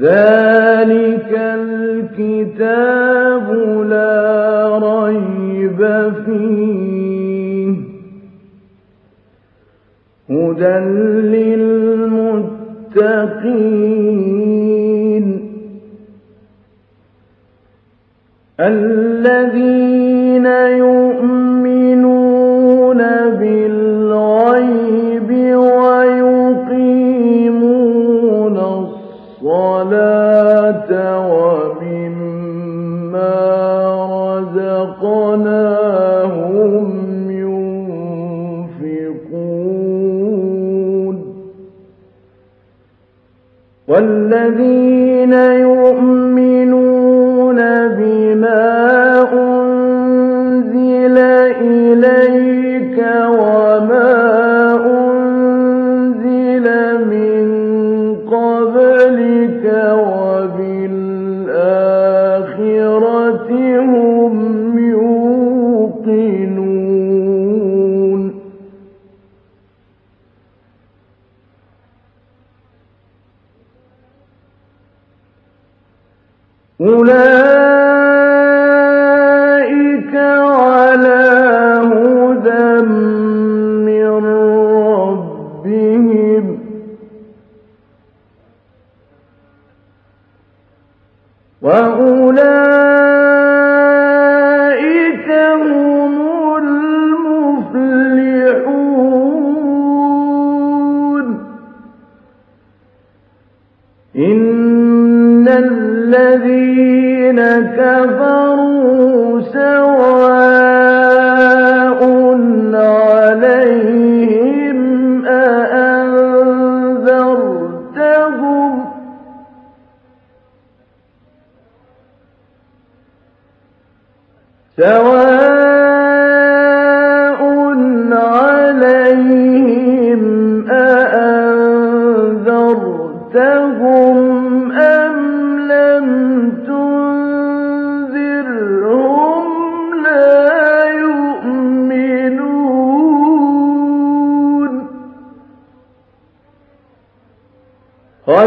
ذلك الكتاب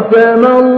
ختم الله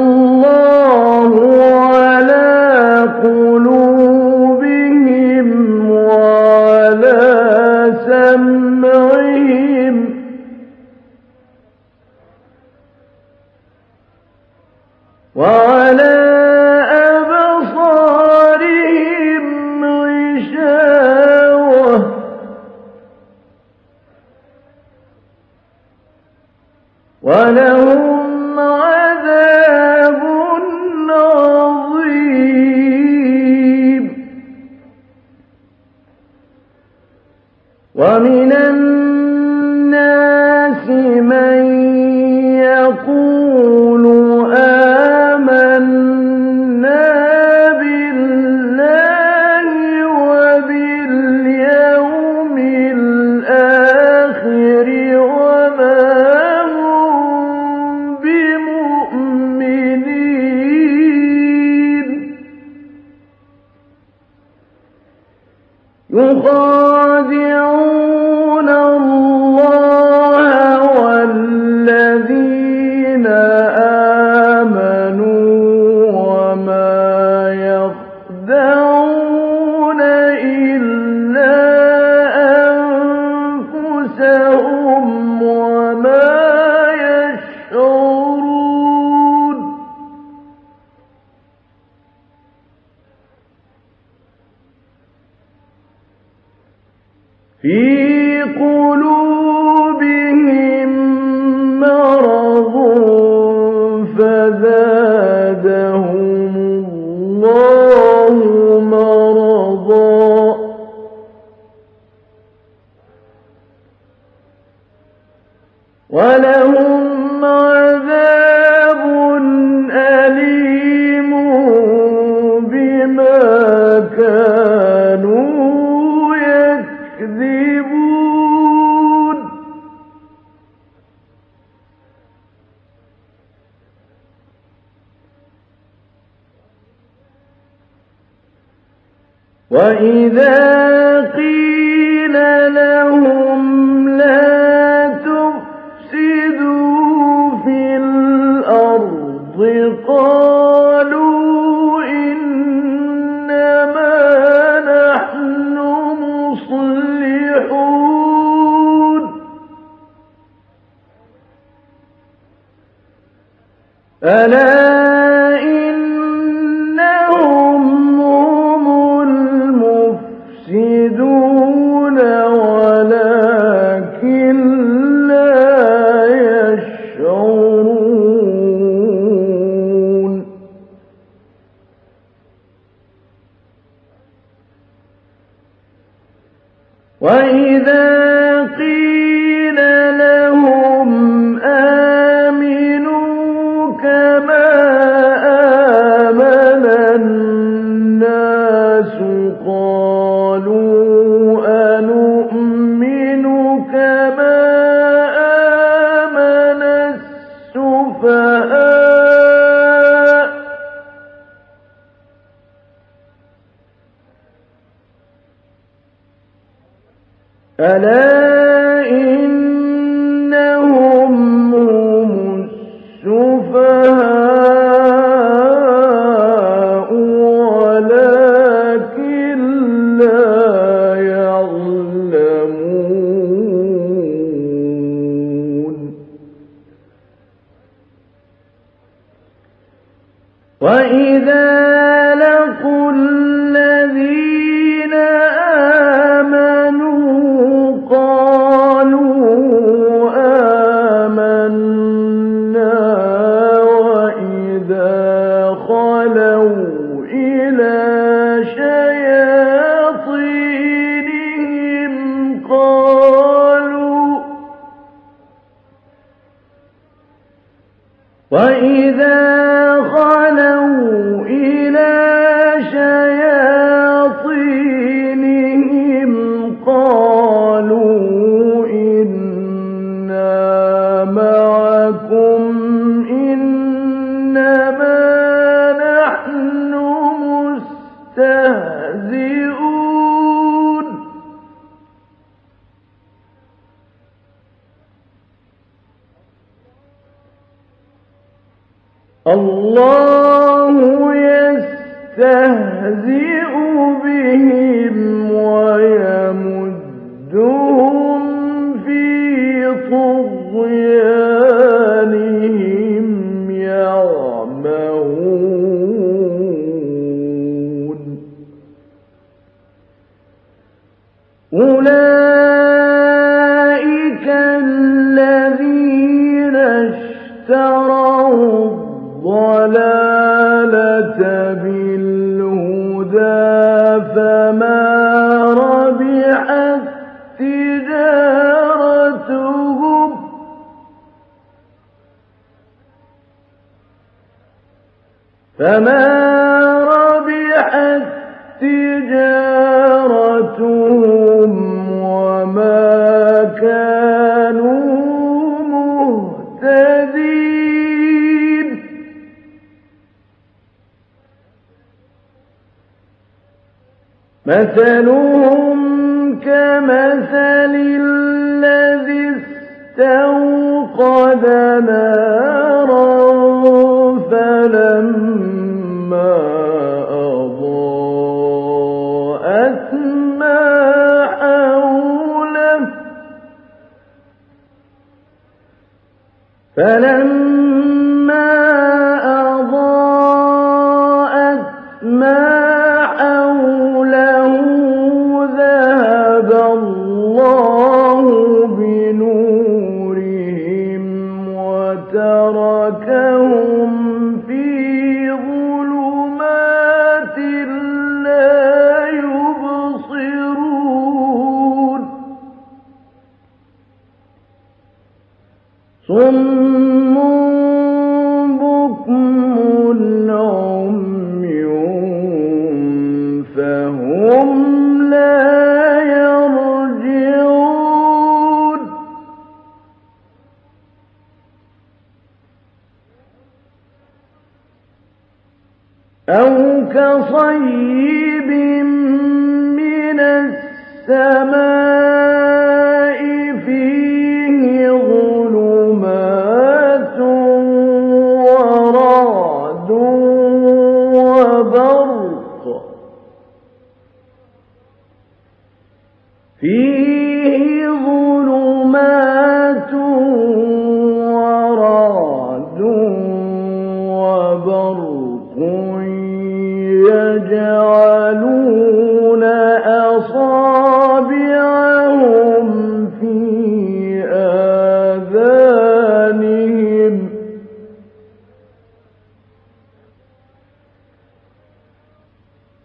تَزَالُ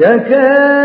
Yeah, okay.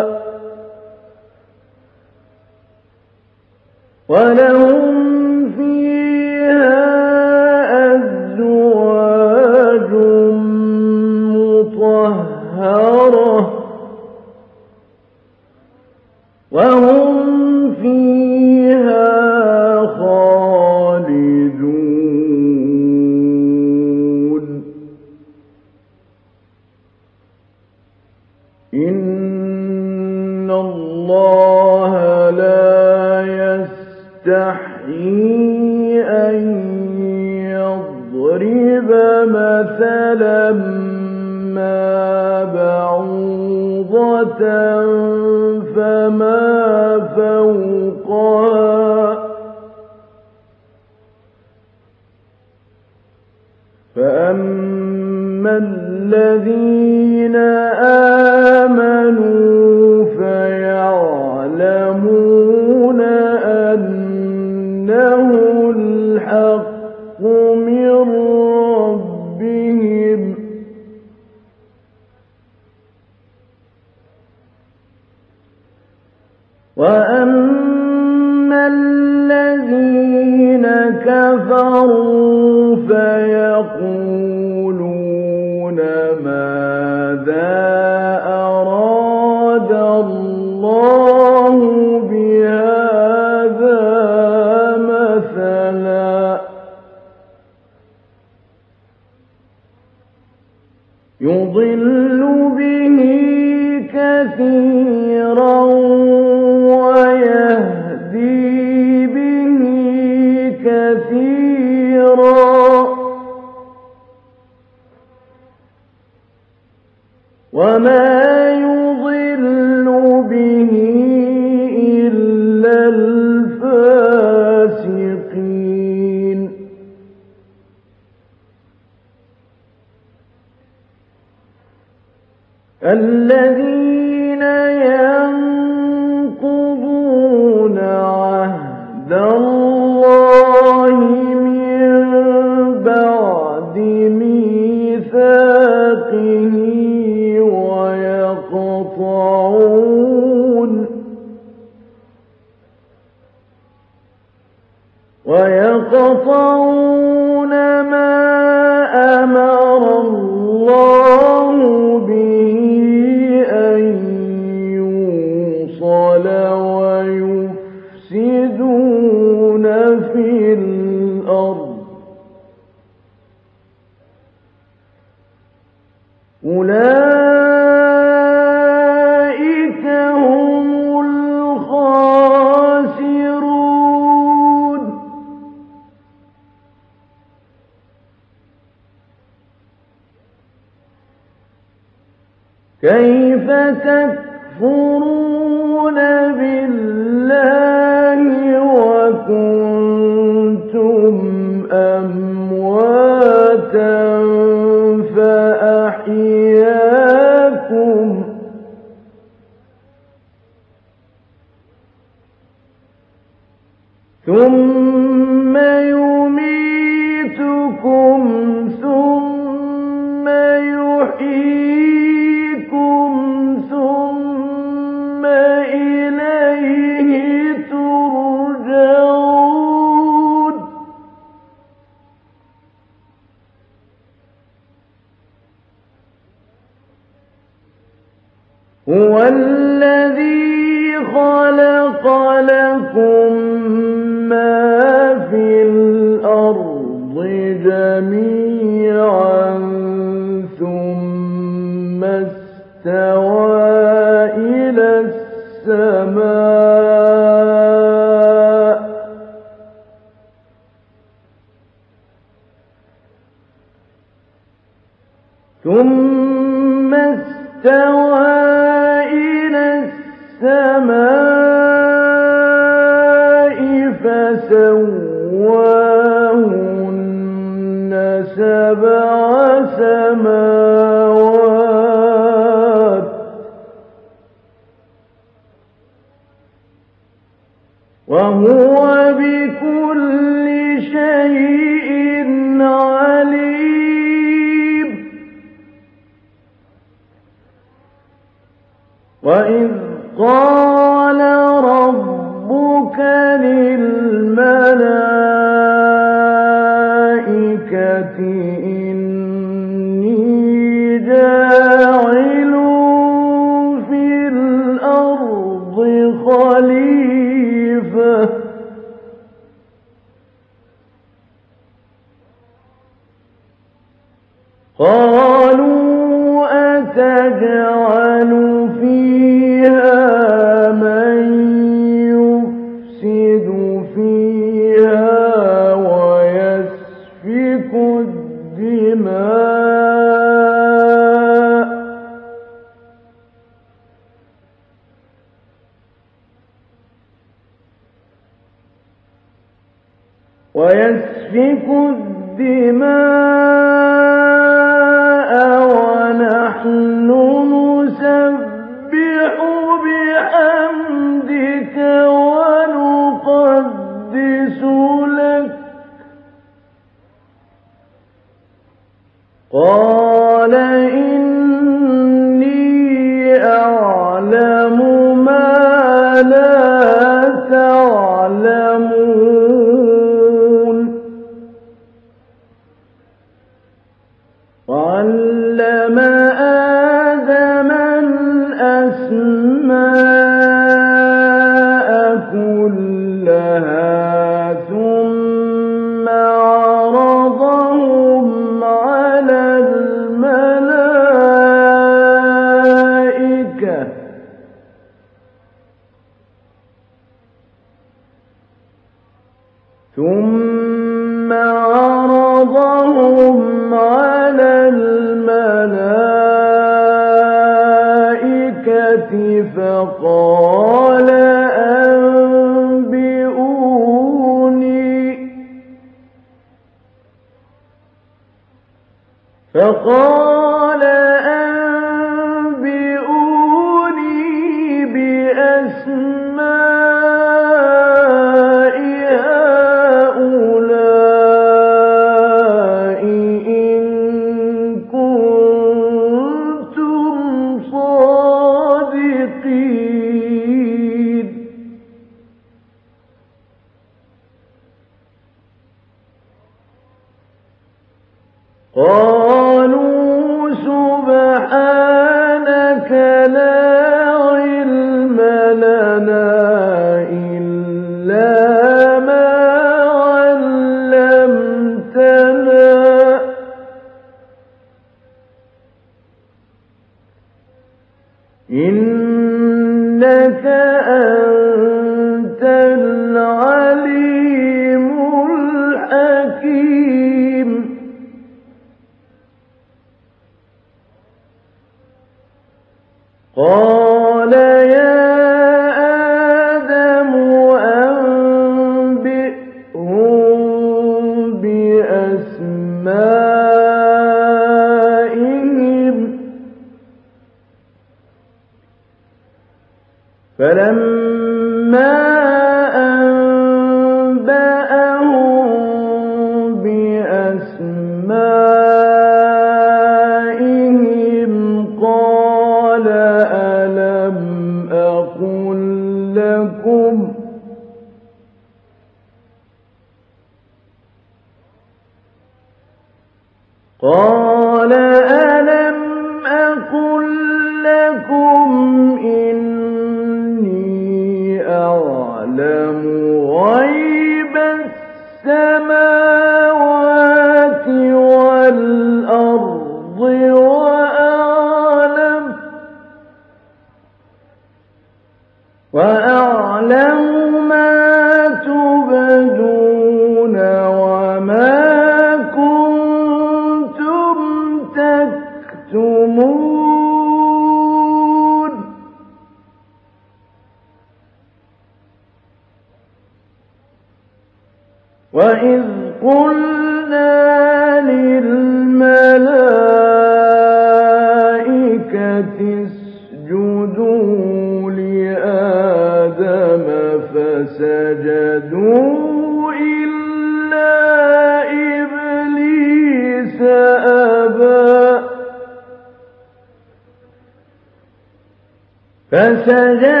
فسجدوا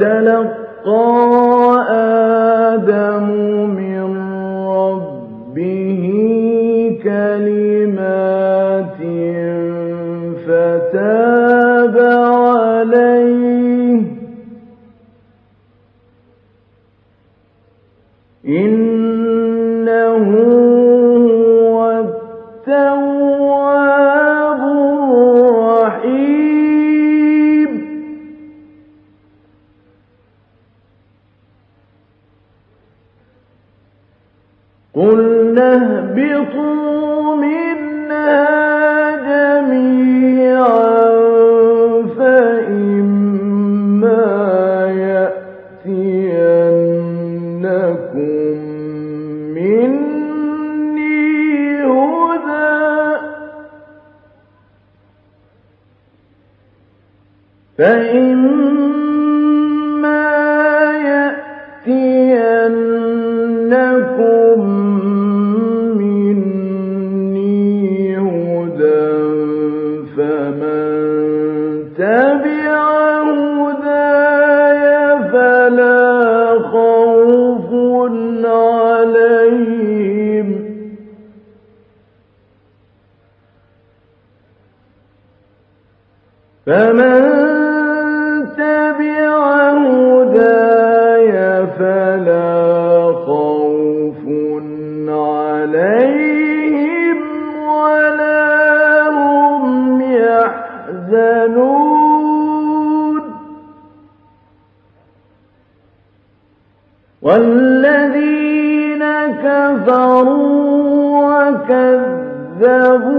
فتلقى والذين كفروا وكذبوا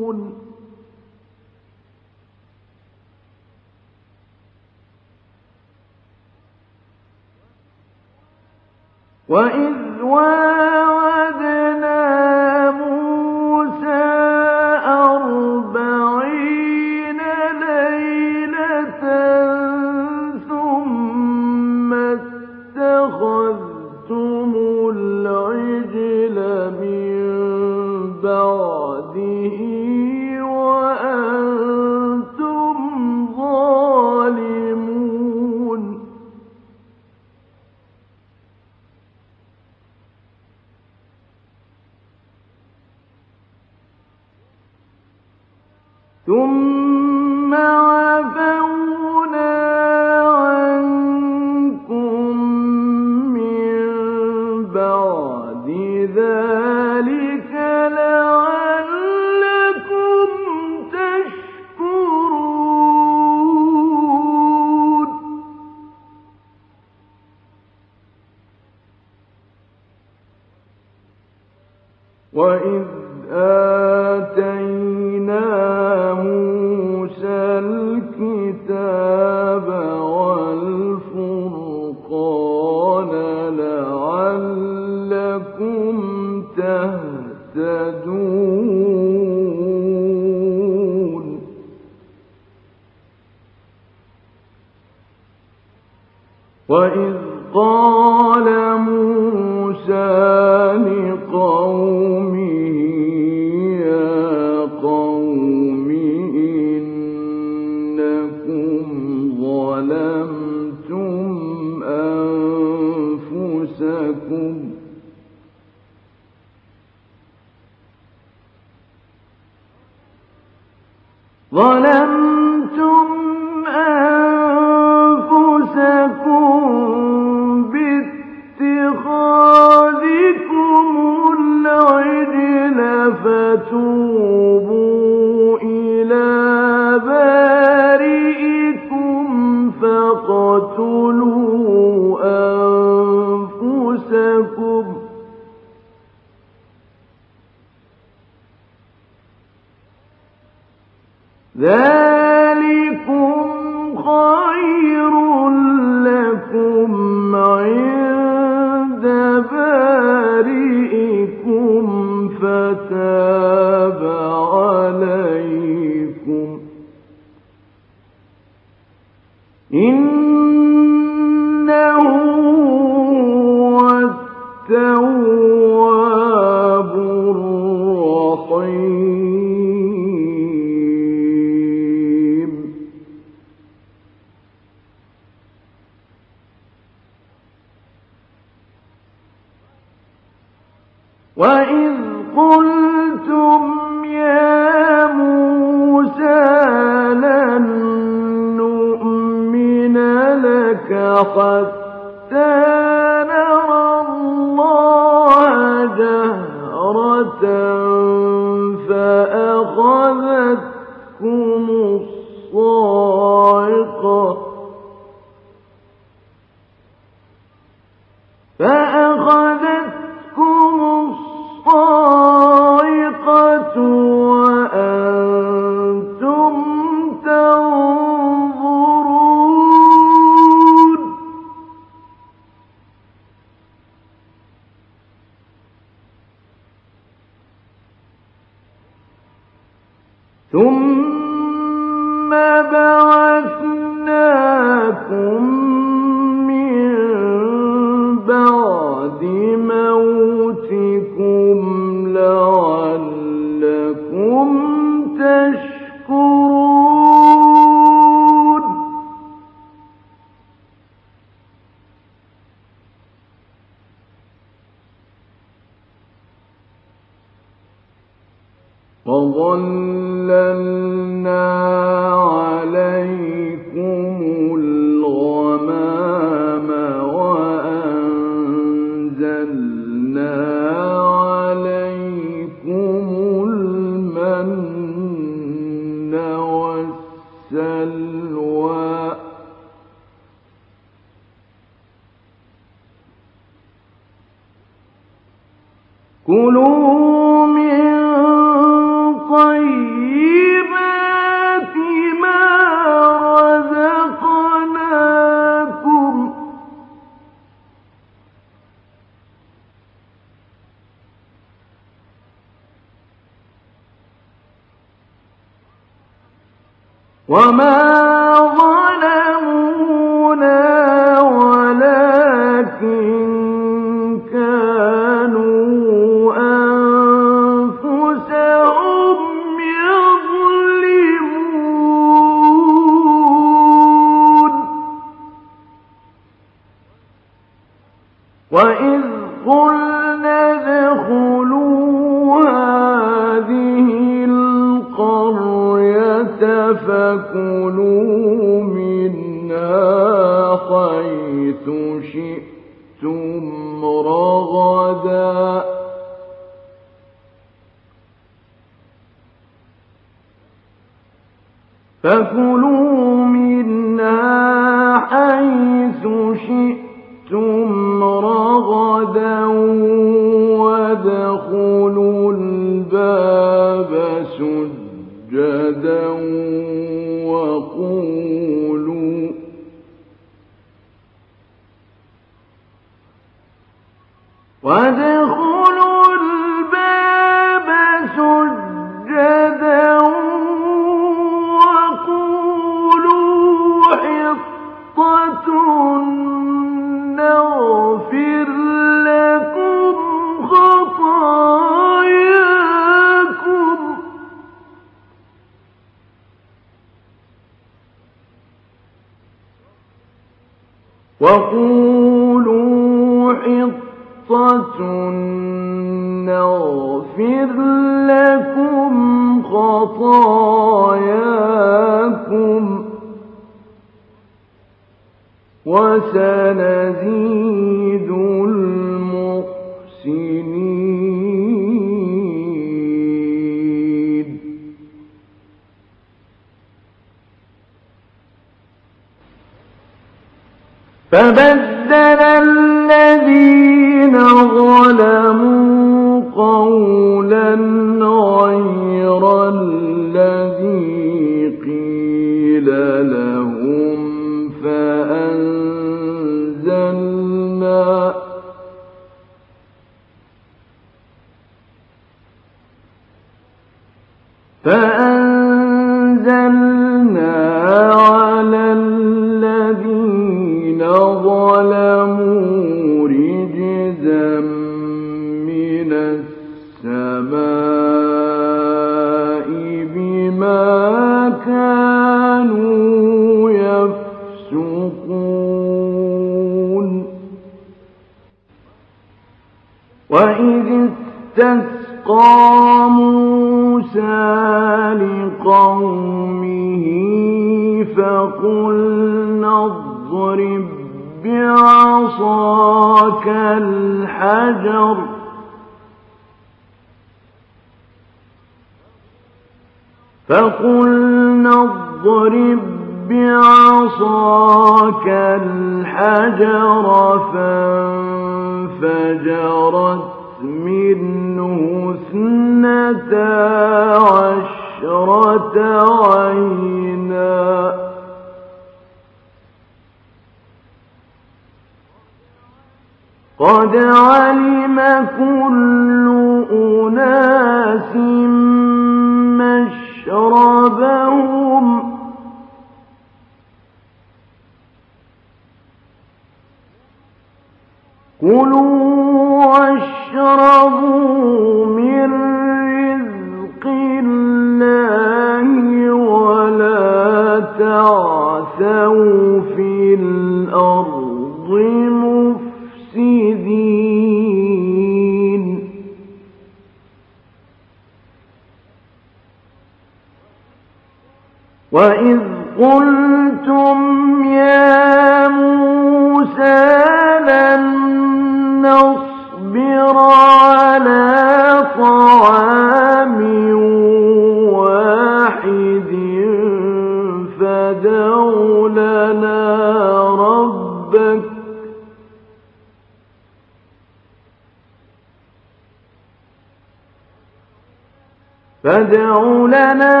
فادع لنا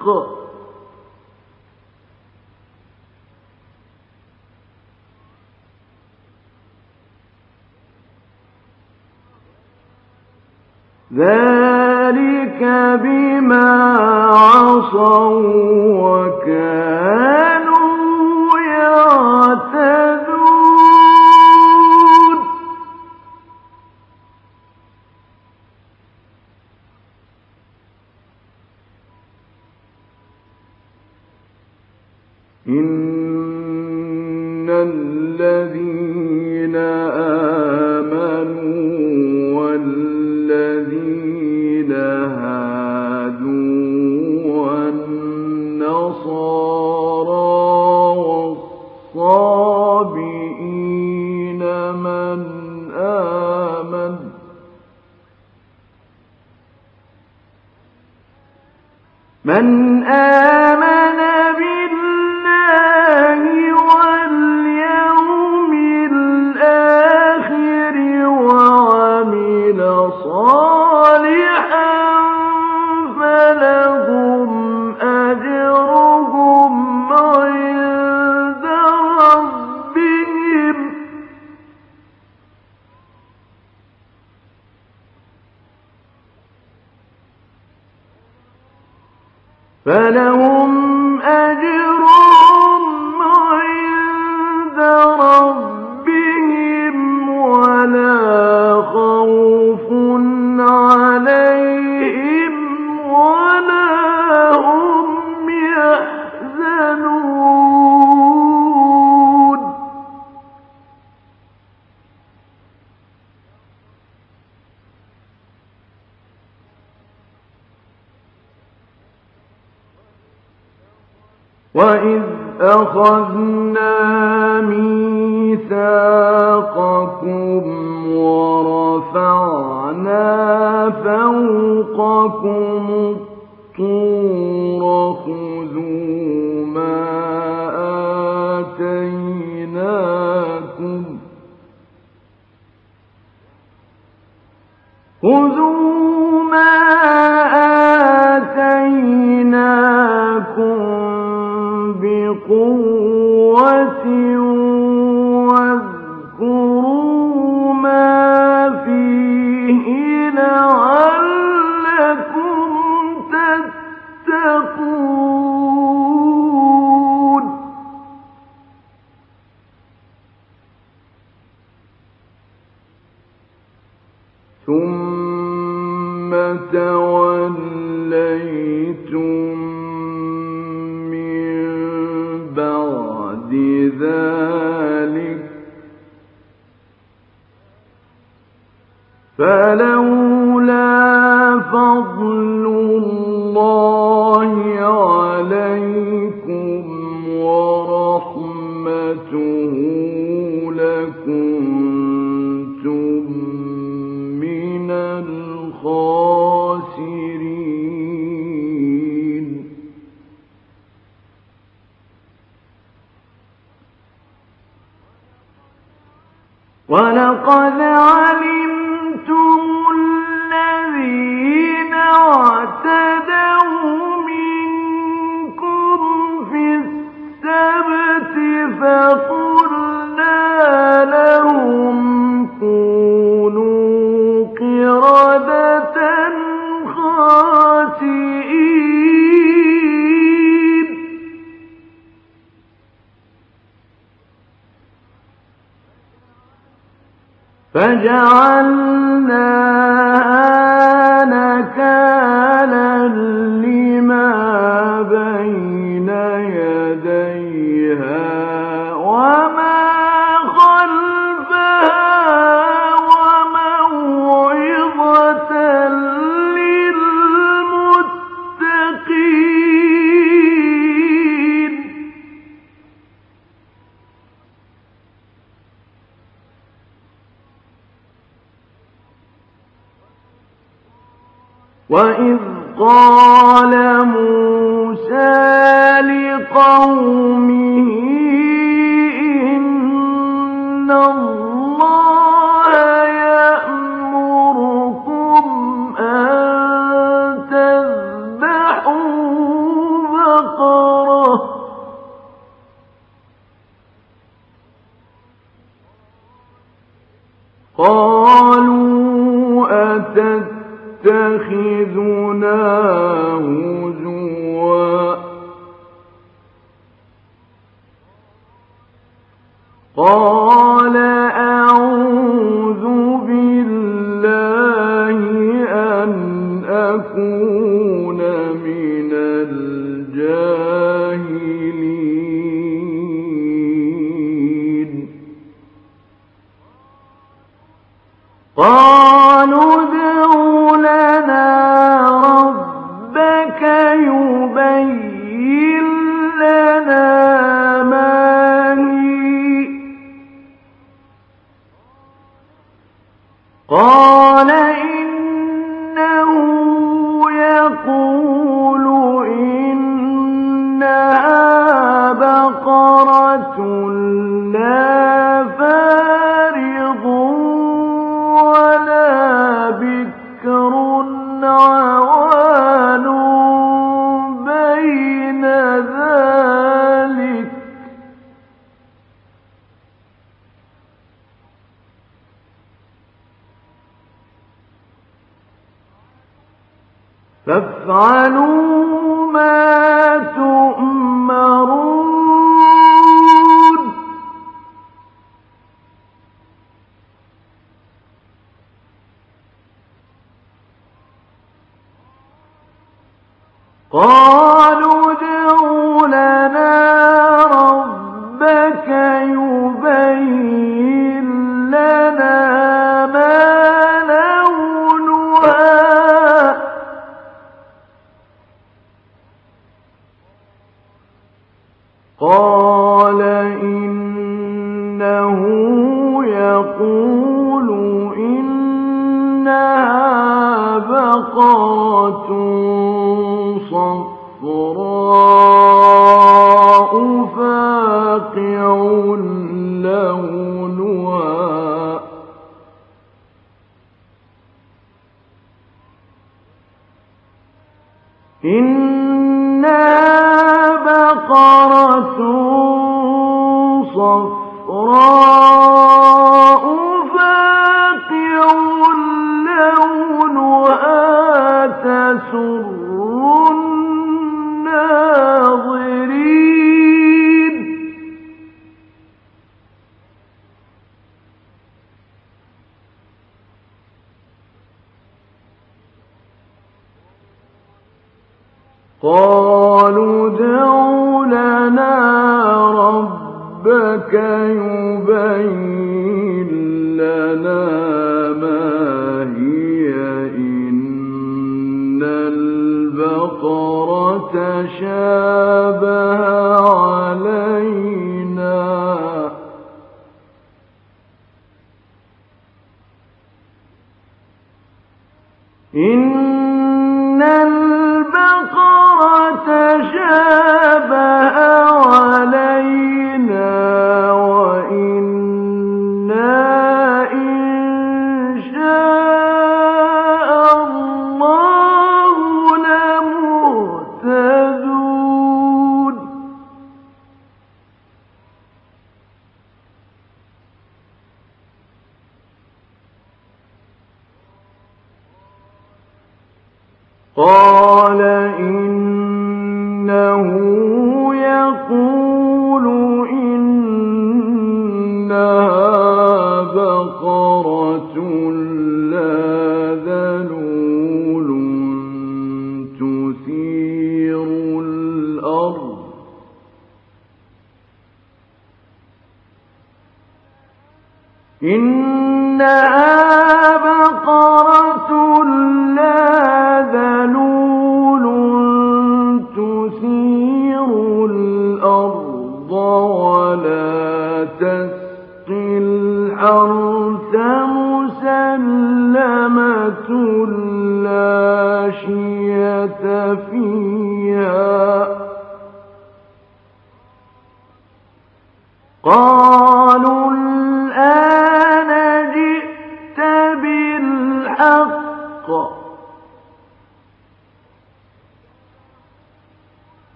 الحق ذلك بما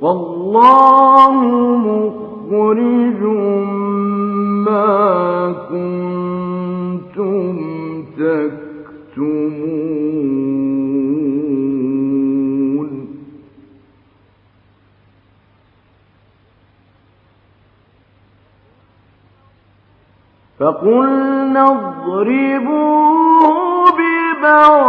والله مخرج ما كنتم تكتمون. فقلنا اضربوه ببعضها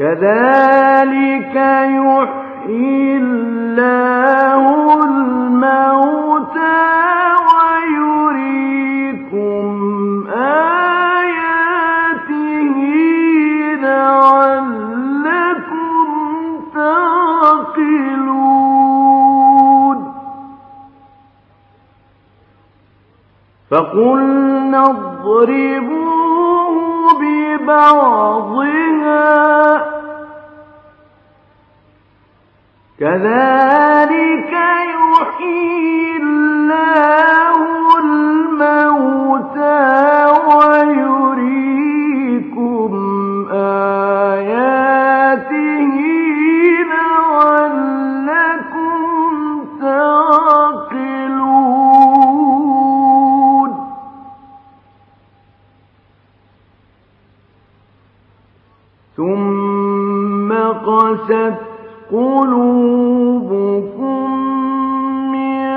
كذلك يحيي الله الموتى ويريكم آياته لعلكم تعقلون. فقلنا اضربوه ببعضها كذلك يحيي الله الموتى ويريكم آياته لعلكم تعقلون. ثم قست قلوبكم من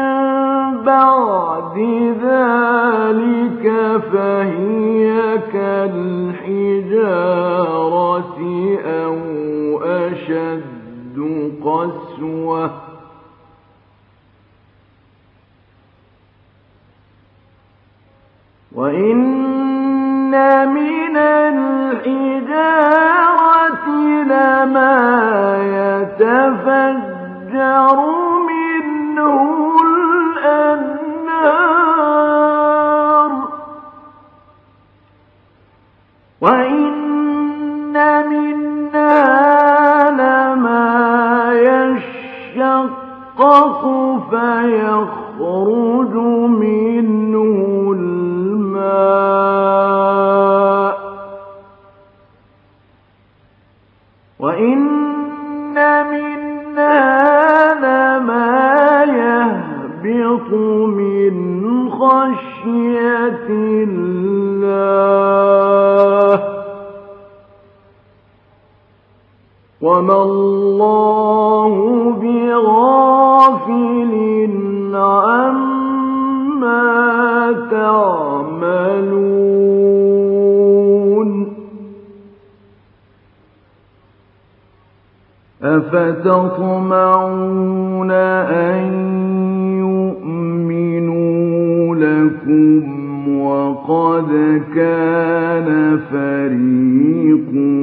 بعد ذلك فهي كالحجارة أو أشد قسوة يتفجر وما الله بغافل عما تعملون أفتطمعون أن يؤمنوا لكم وقد كان فريق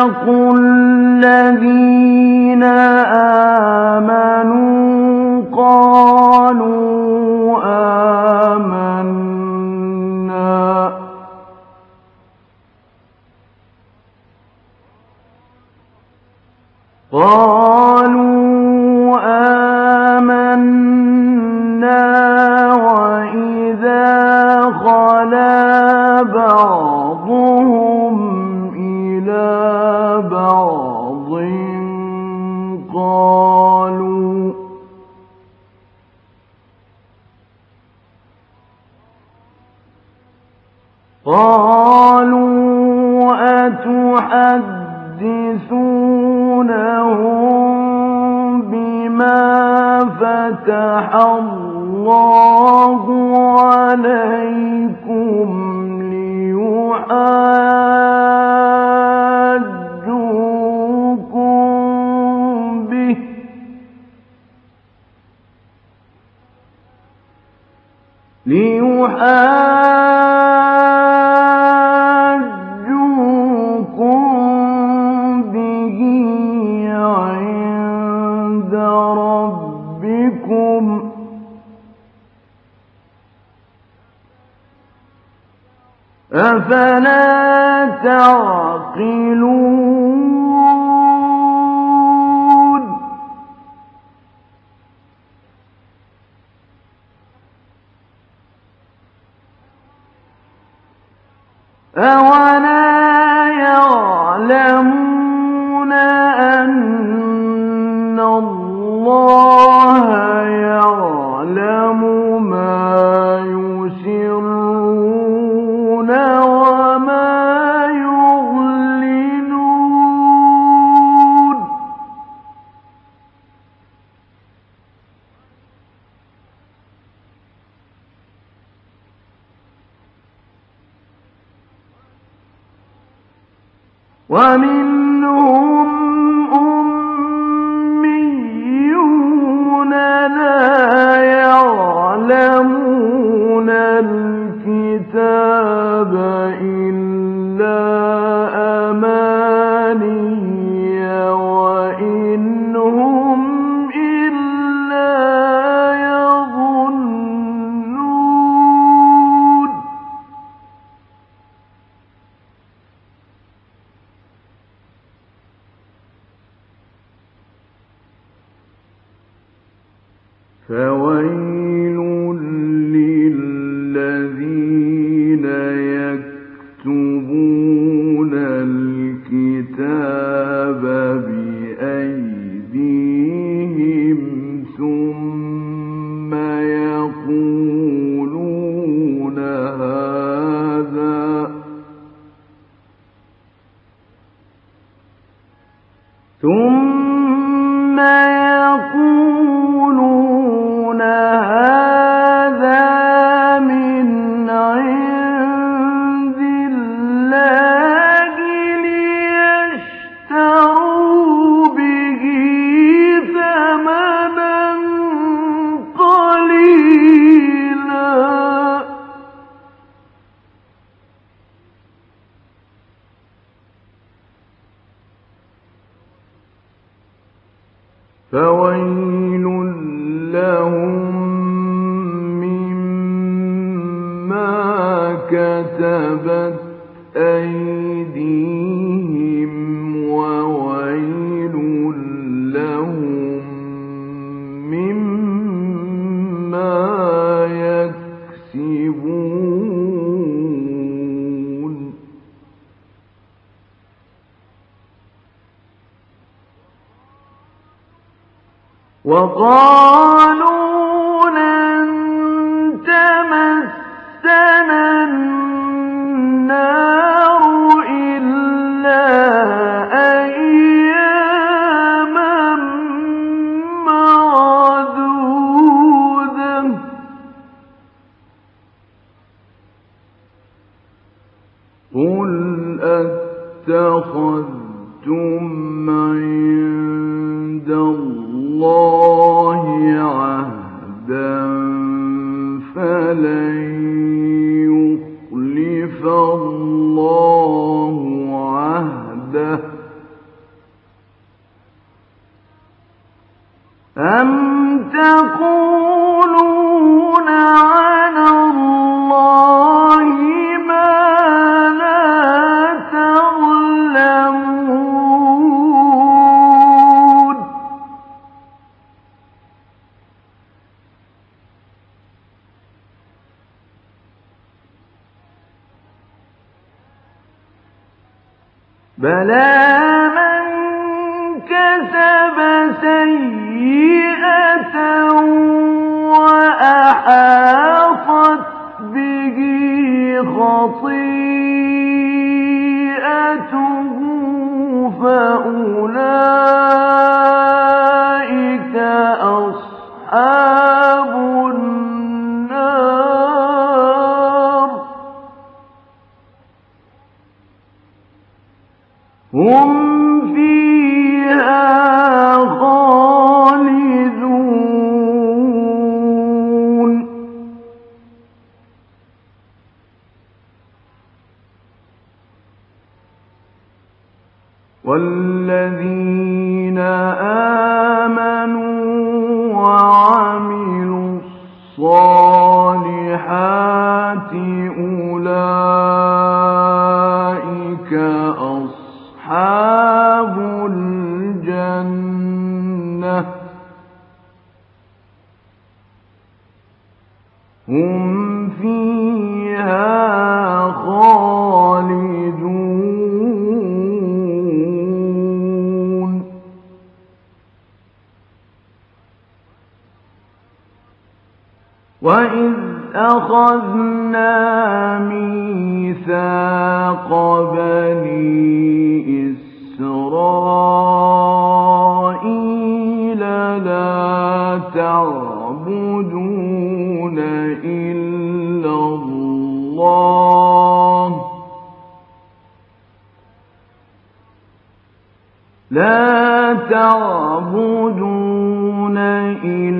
اتقوا الذين آمنوا أصحاب الجنة هم فيها خالدون. وإذ أخذنا ميثاق بني لا تعبدون إلا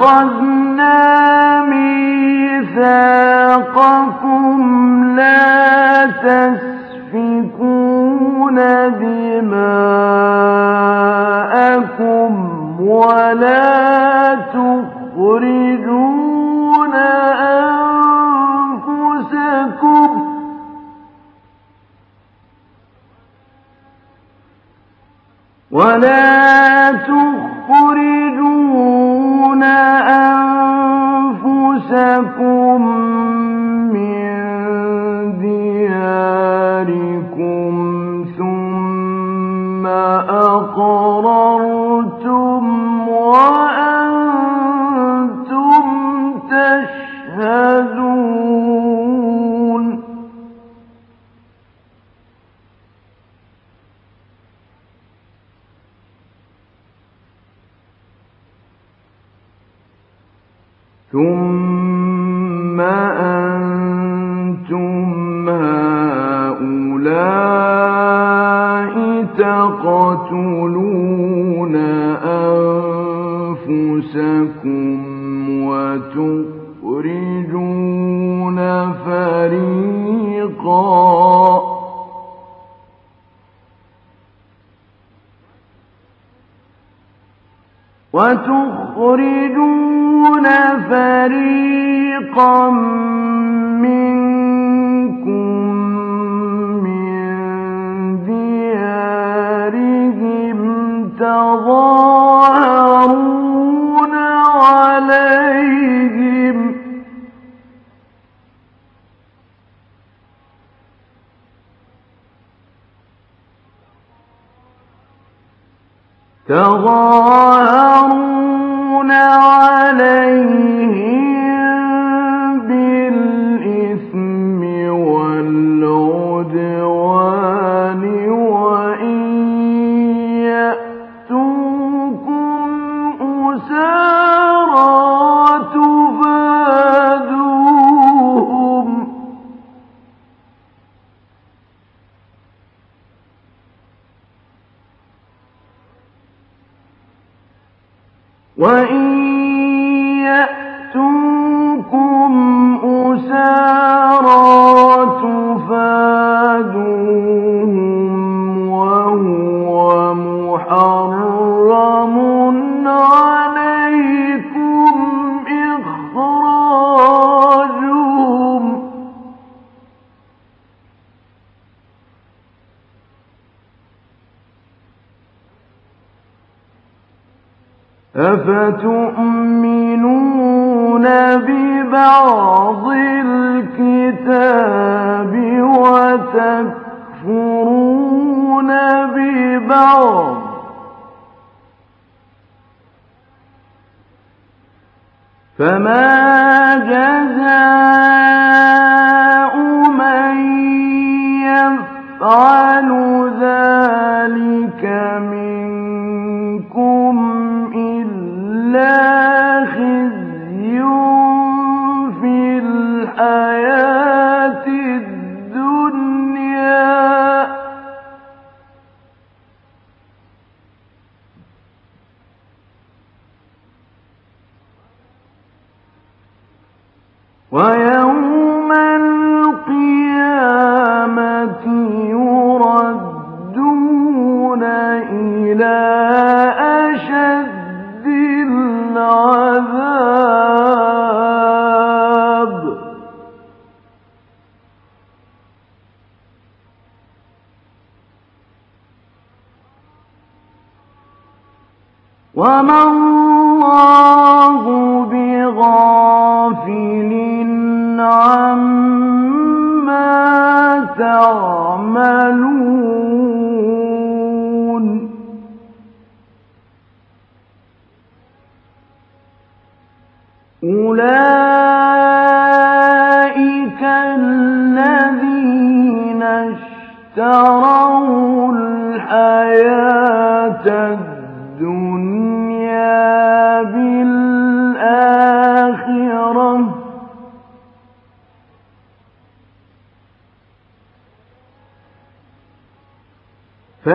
رمضان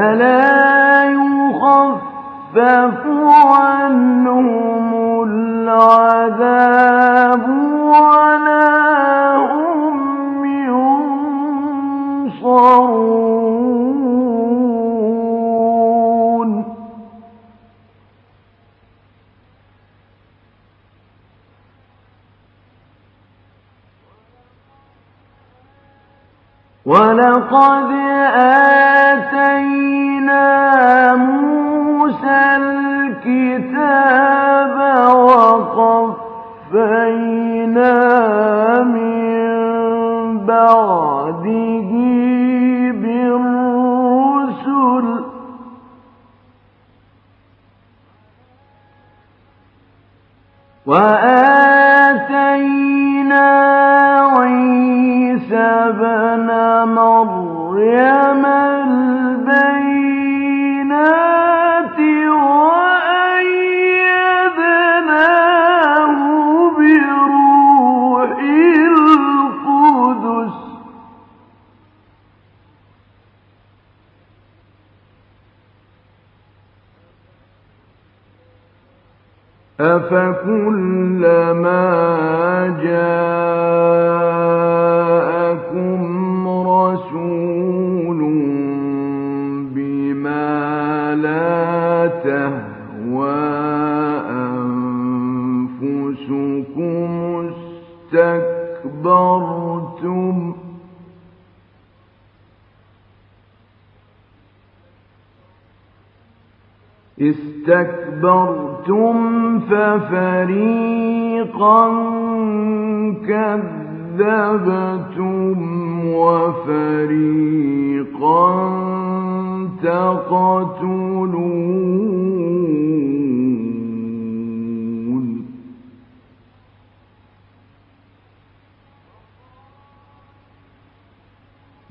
فلا يخفف عنهم العذاب ولا هم ينصرون. ولقد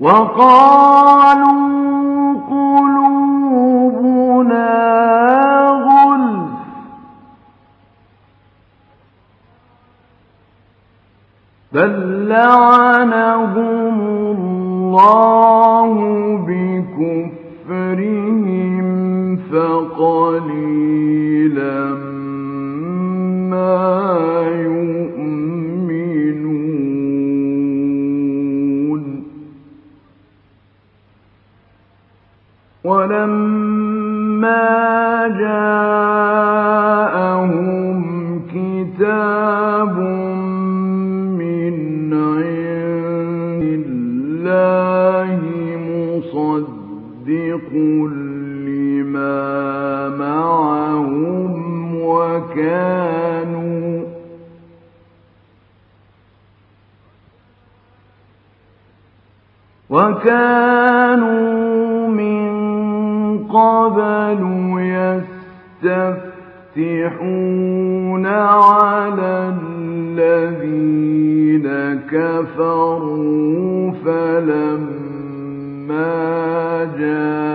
وقالوا وكانوا وكانوا من قبل يستفتحون على الذين كفروا فلما جاءهم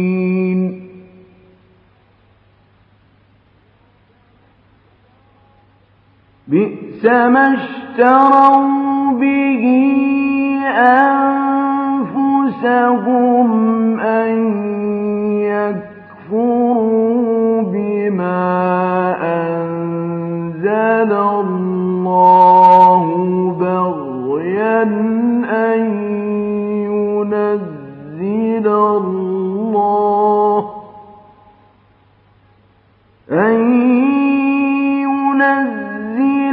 بئس ما اشتروا به أنفسهم أن يكفروا بما أنزل الله بغيا أن ينزل الله أن ينزل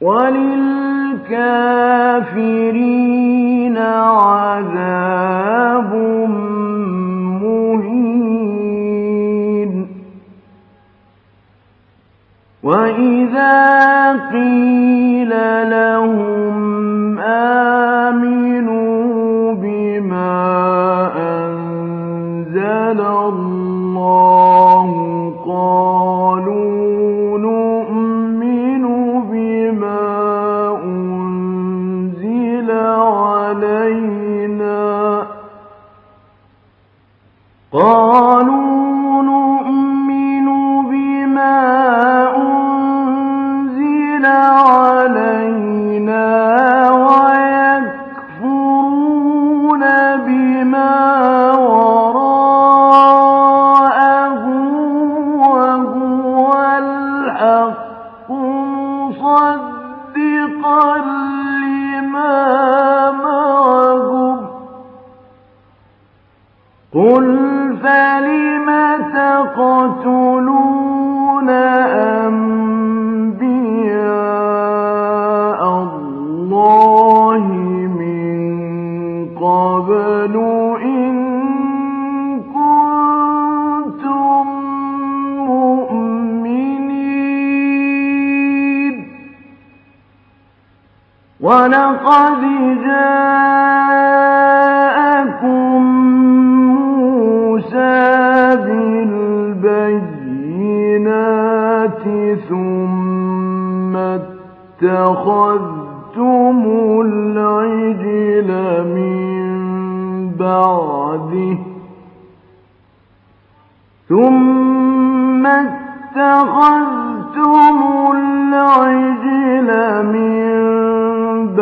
وللكافرين عذاب مهين. وإذا قيل لهم اتخذتم العجل من بعده ثم اتخذتم العجل من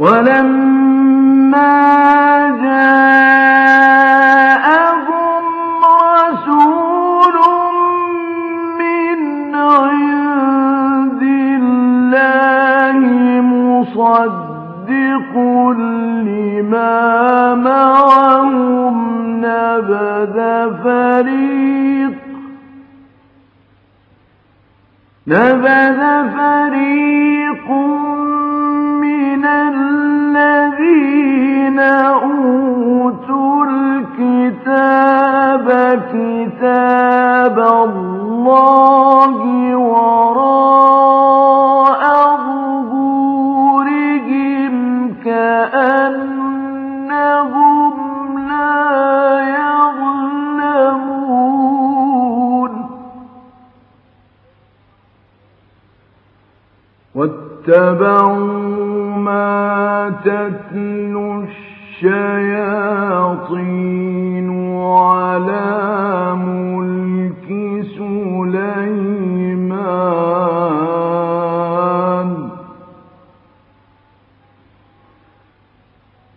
ولما جاءهم رسول من عند الله لما معهم نبذ فريق نبذ فريق كتاب الله وراء ظهورهم كأنهم لا يظلمون واتبعوا ما تتلو الشيطان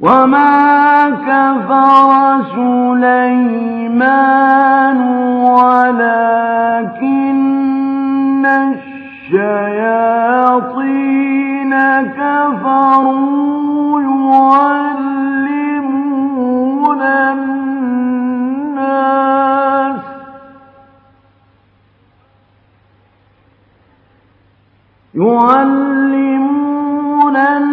وما كفر سليمان ولكن الشياطين كفروا يعلمون الناس يعلمون الناس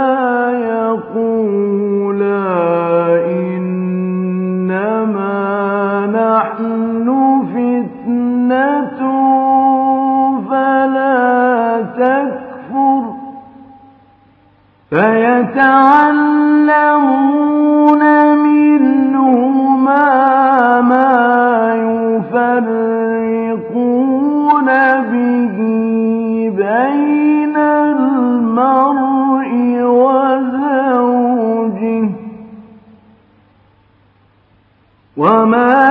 فيتعلمون منهما ما يفرقون به بين المرء وزوجه وما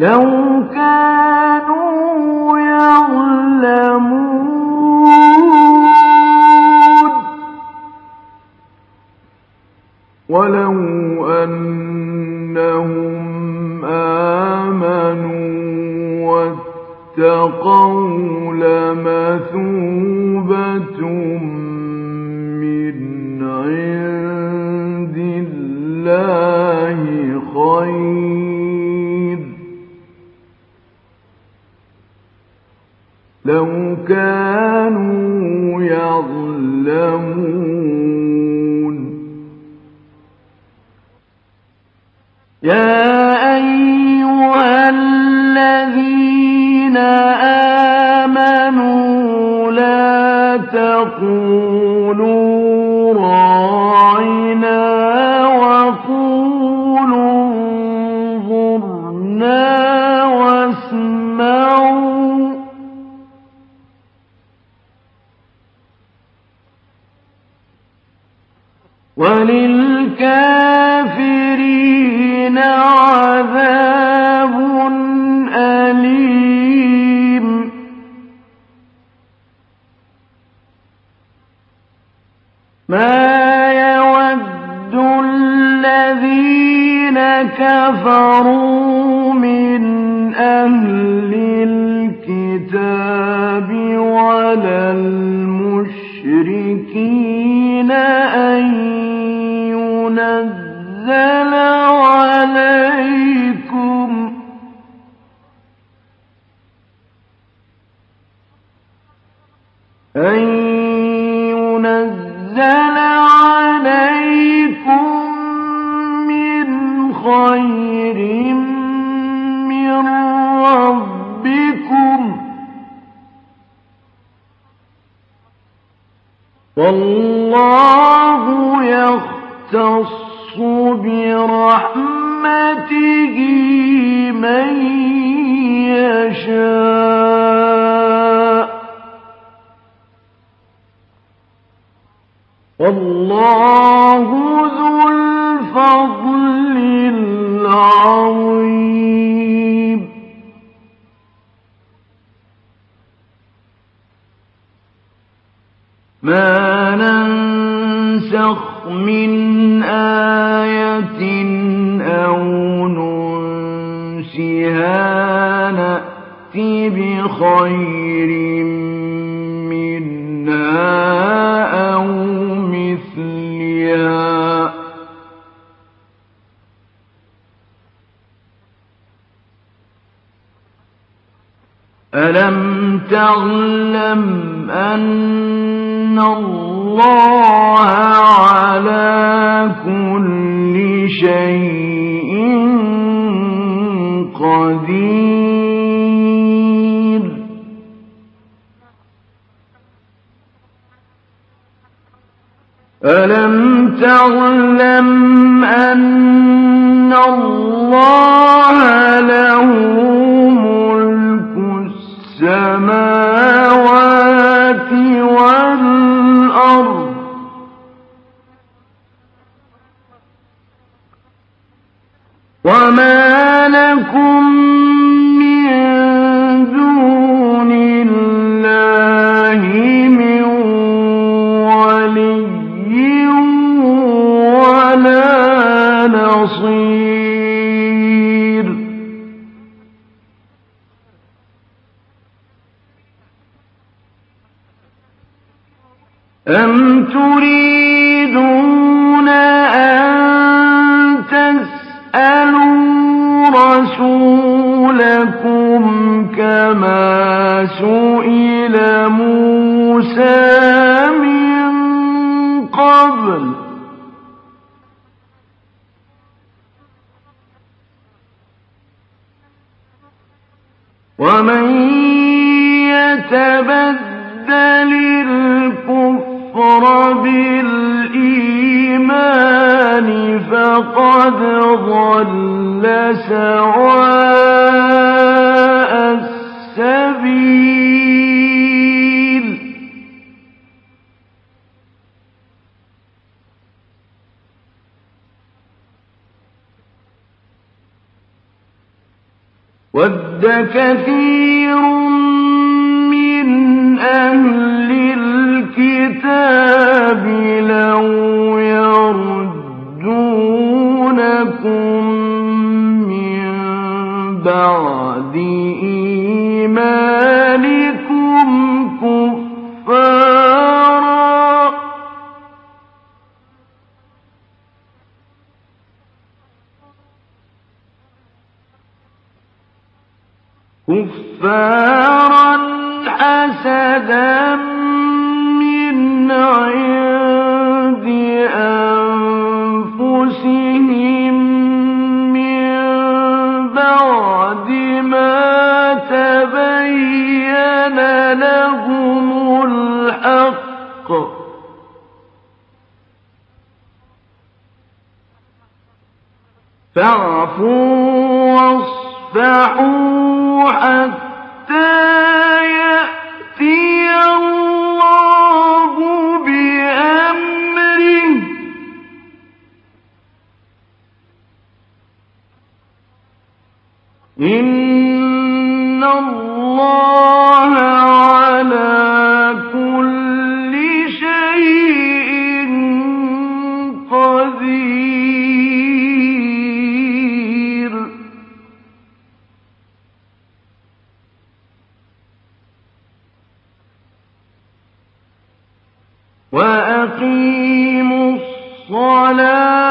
لو كانوا يعلمون. ولو أنهم آمنوا واتقوا لمثوبة لو كانوا يعلمون يا كثيرا وأقيموا الصلاة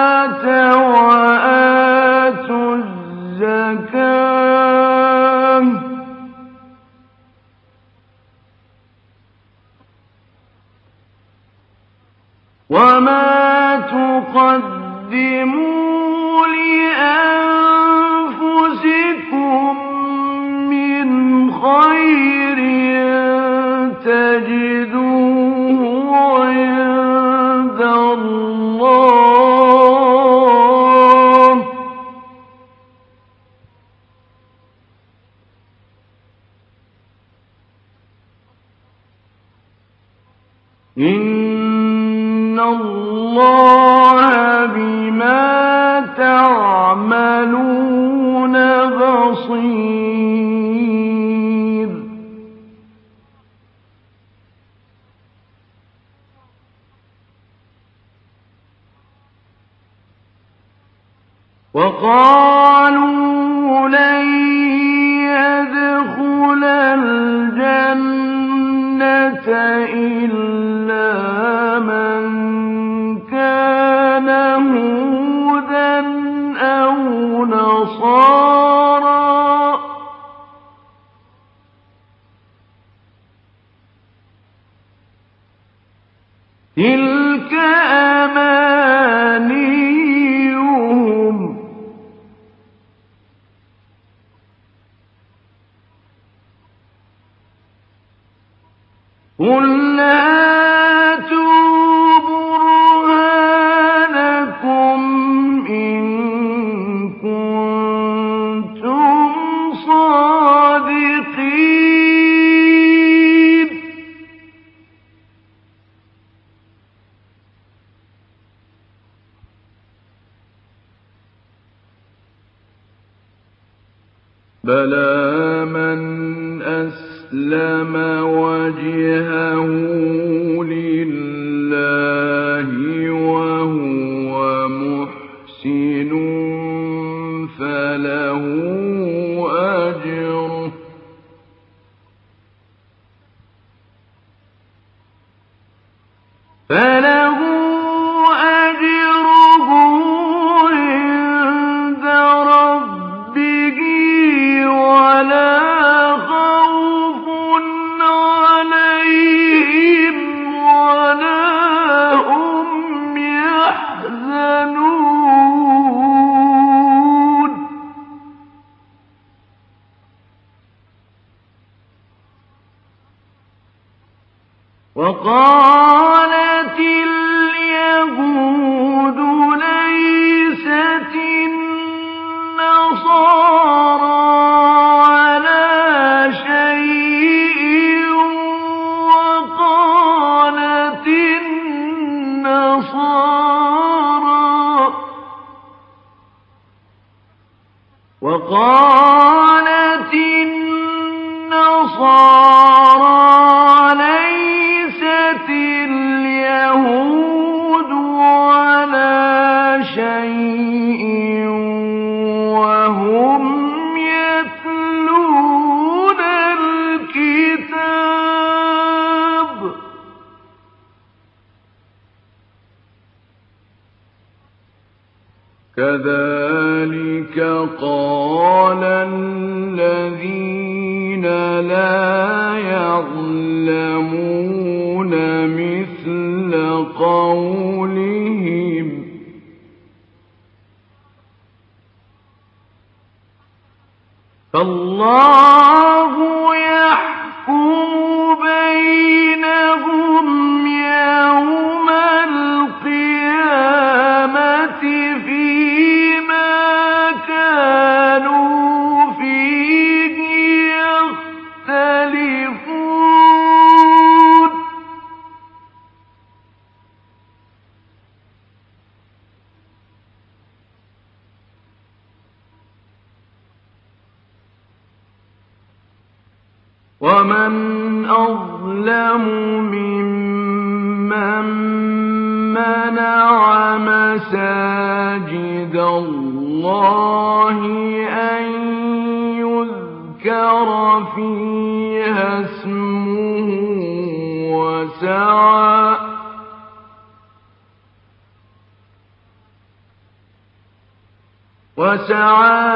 وسعى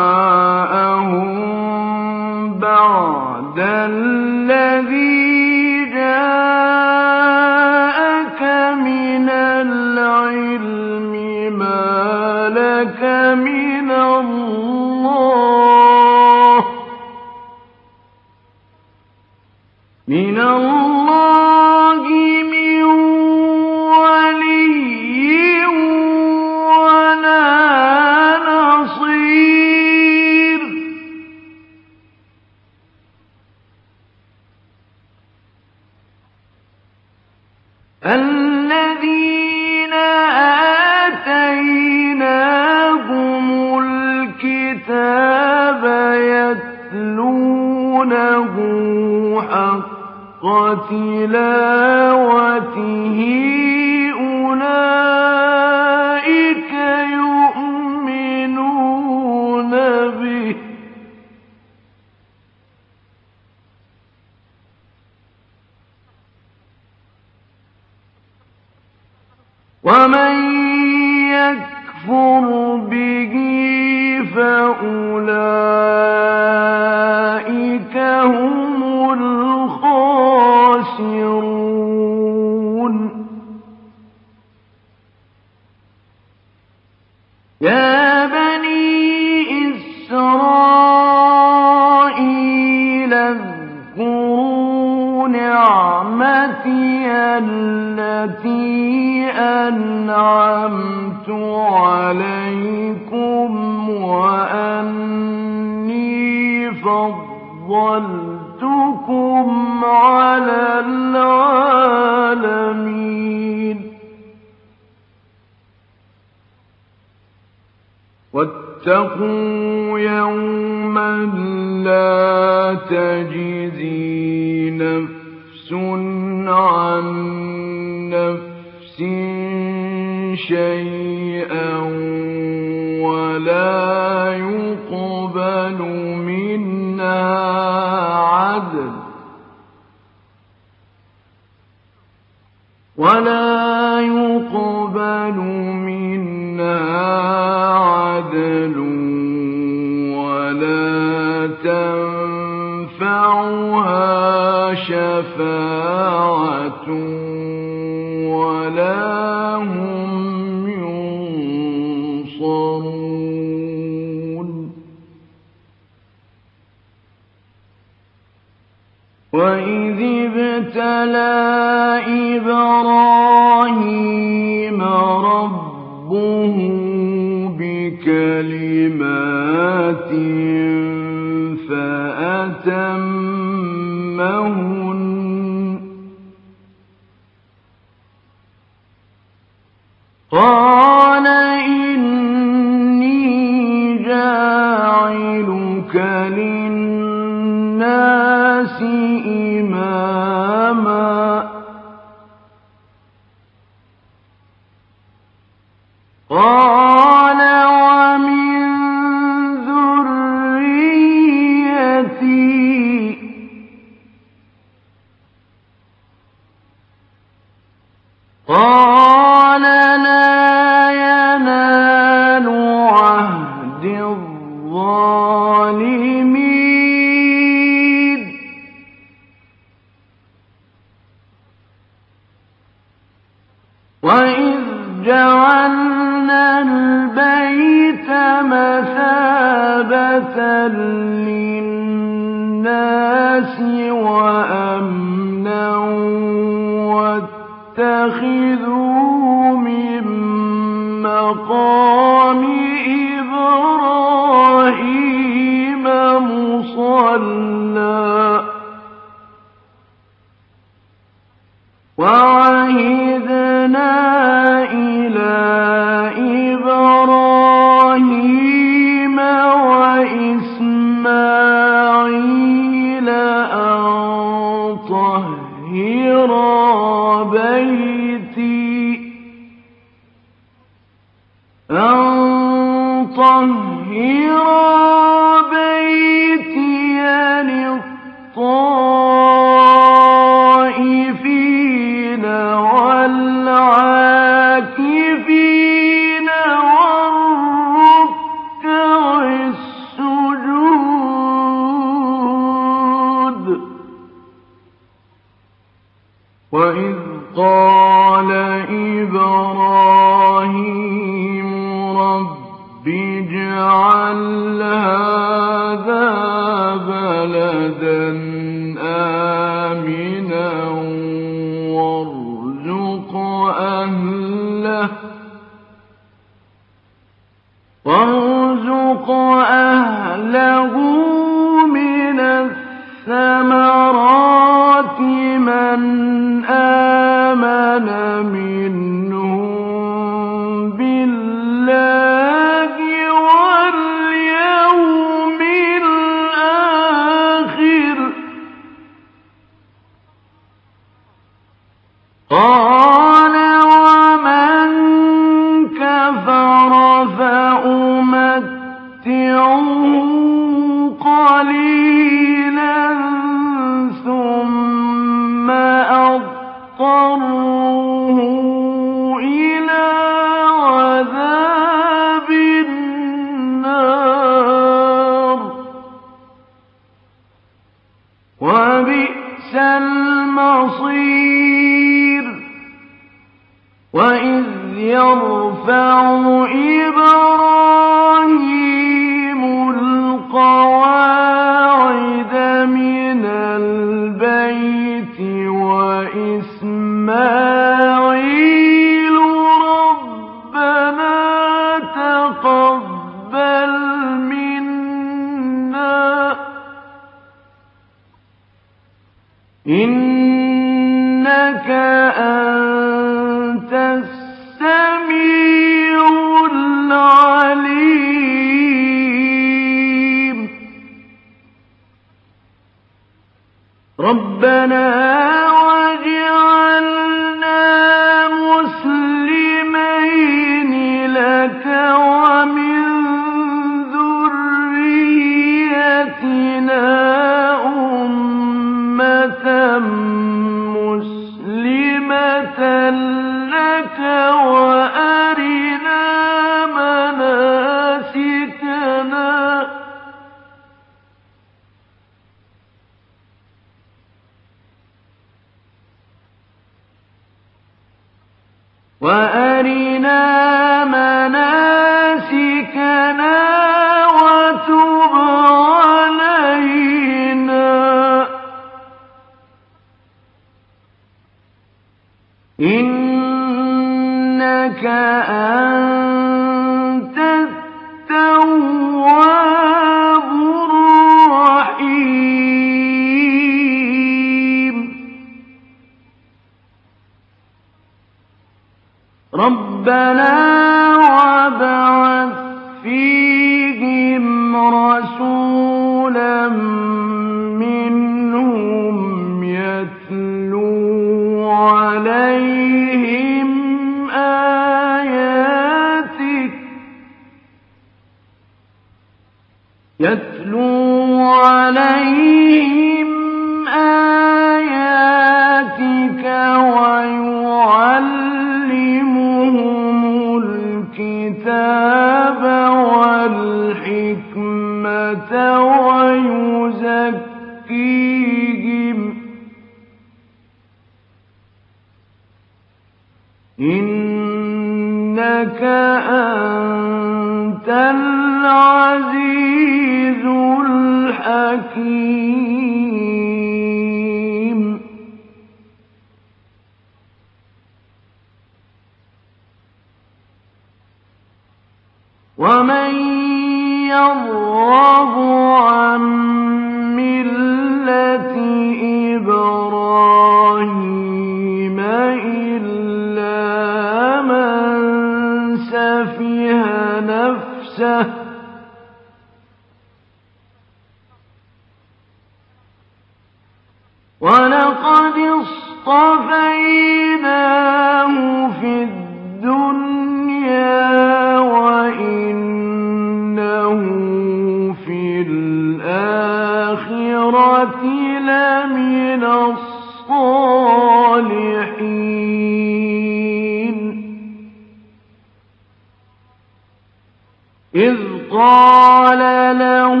إذ قال له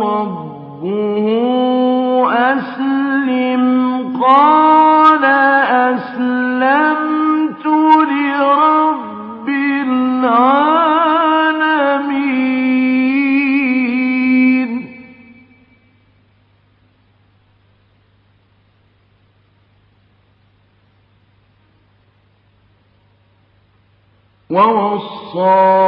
ربه أسلم قال أسلمت لرب العالمين. ووصى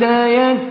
حتى يتبع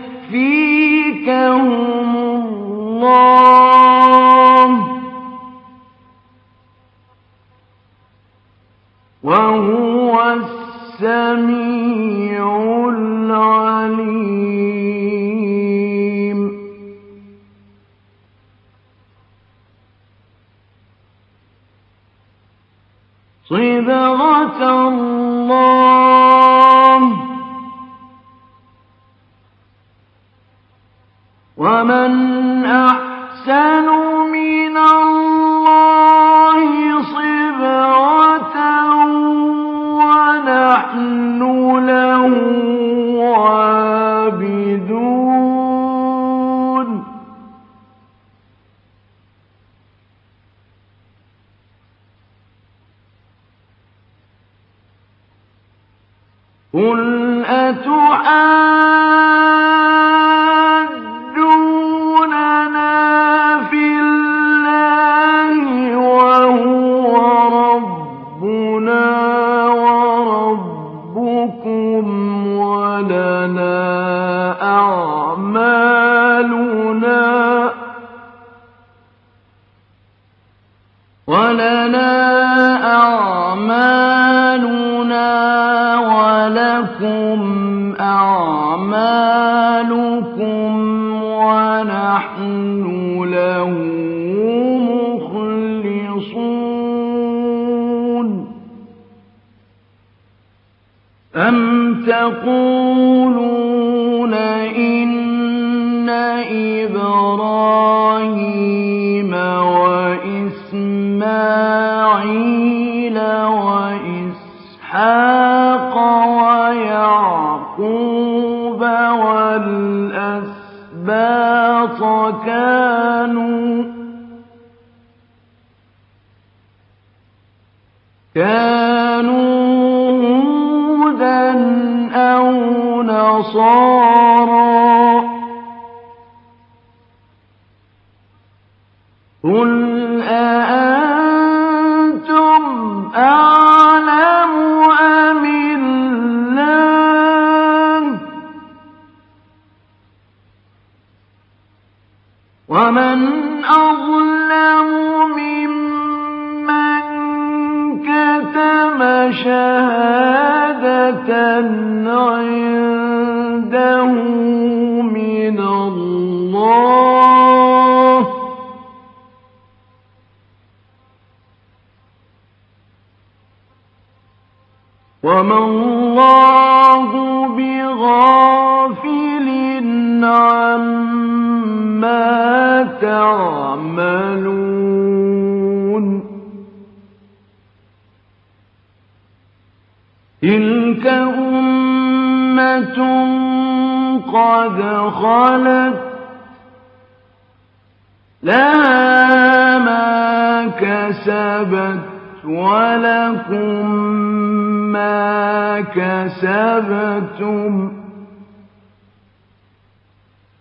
ذهبتم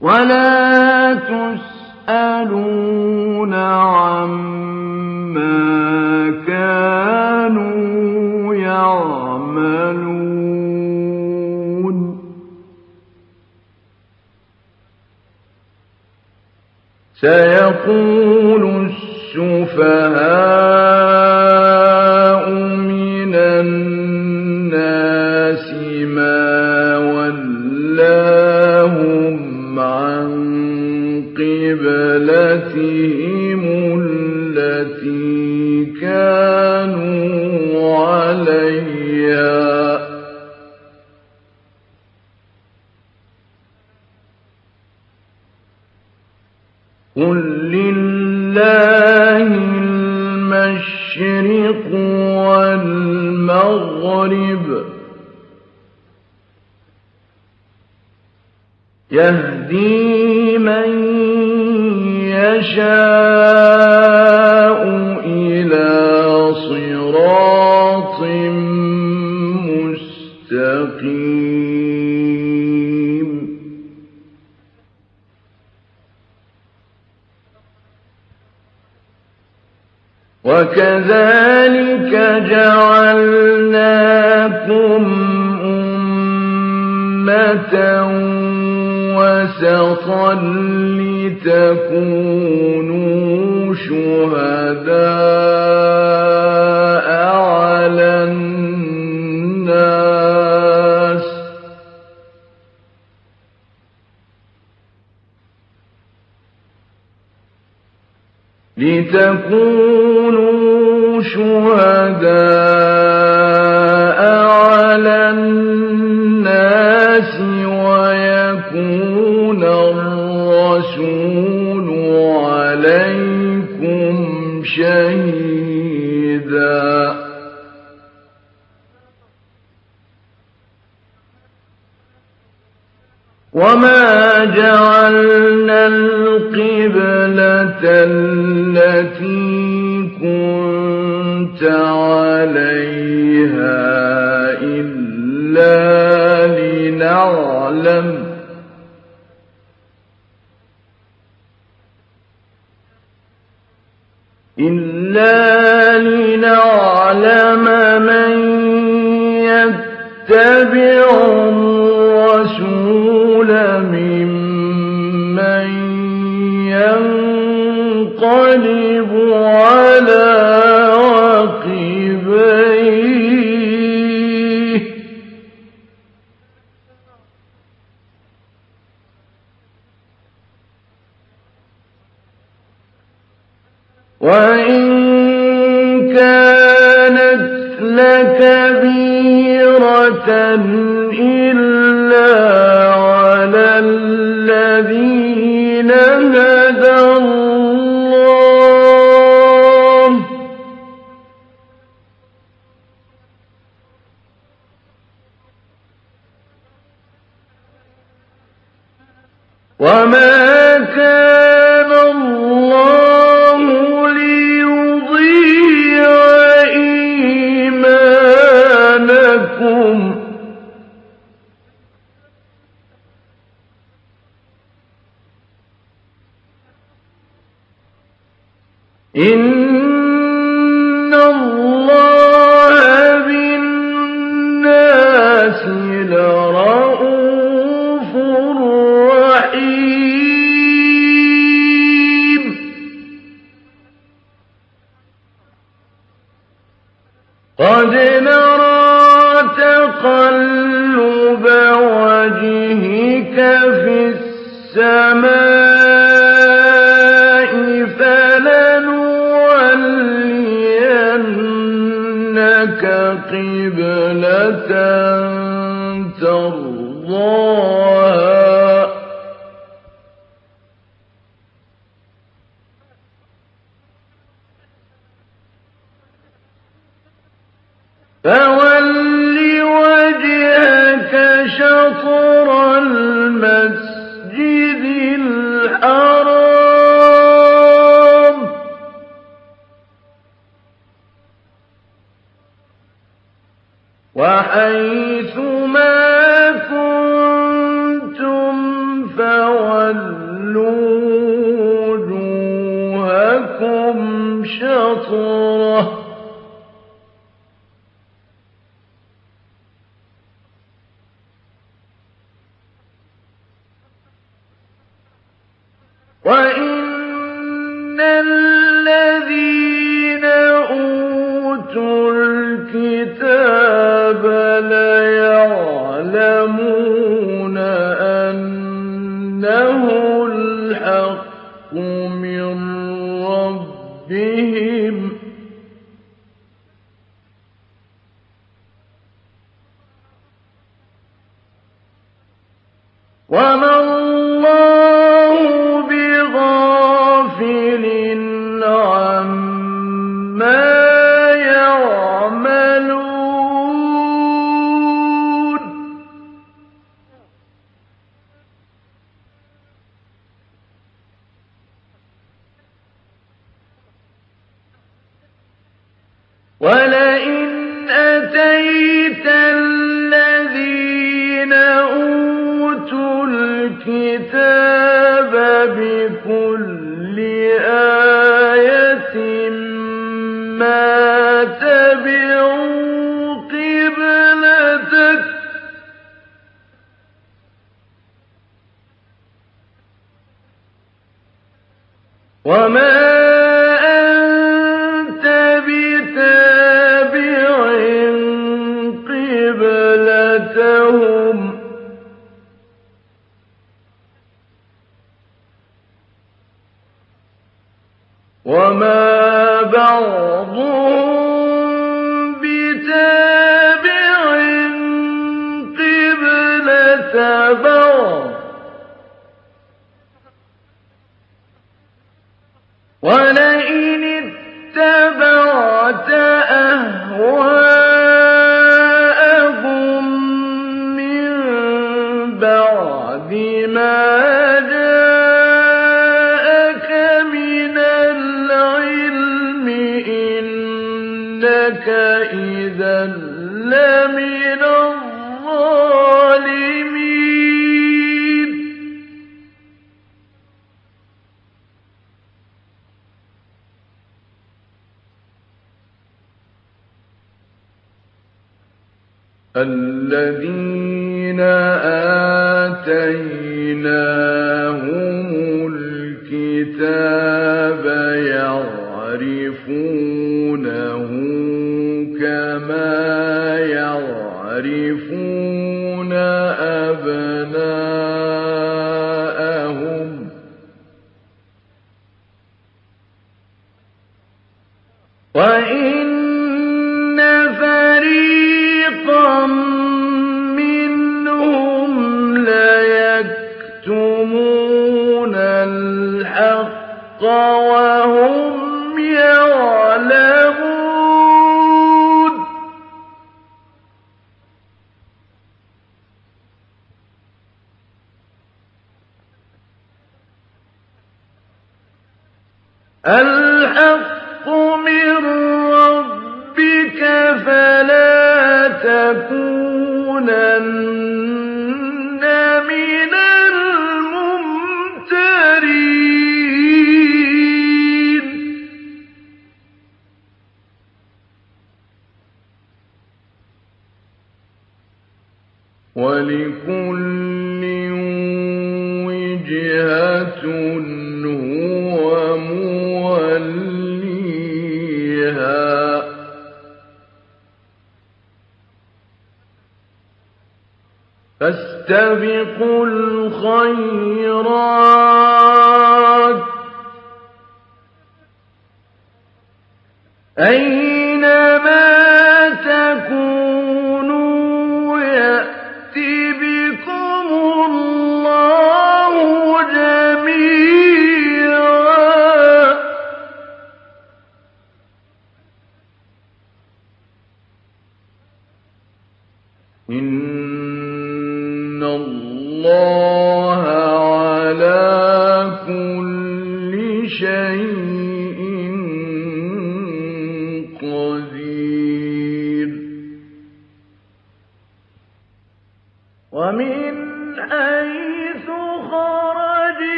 ولا تسألون عما كانوا يعملون سيقول السفهاء يهدي من يشاء إلى صراط مستقيم. وكذلك لتكونوا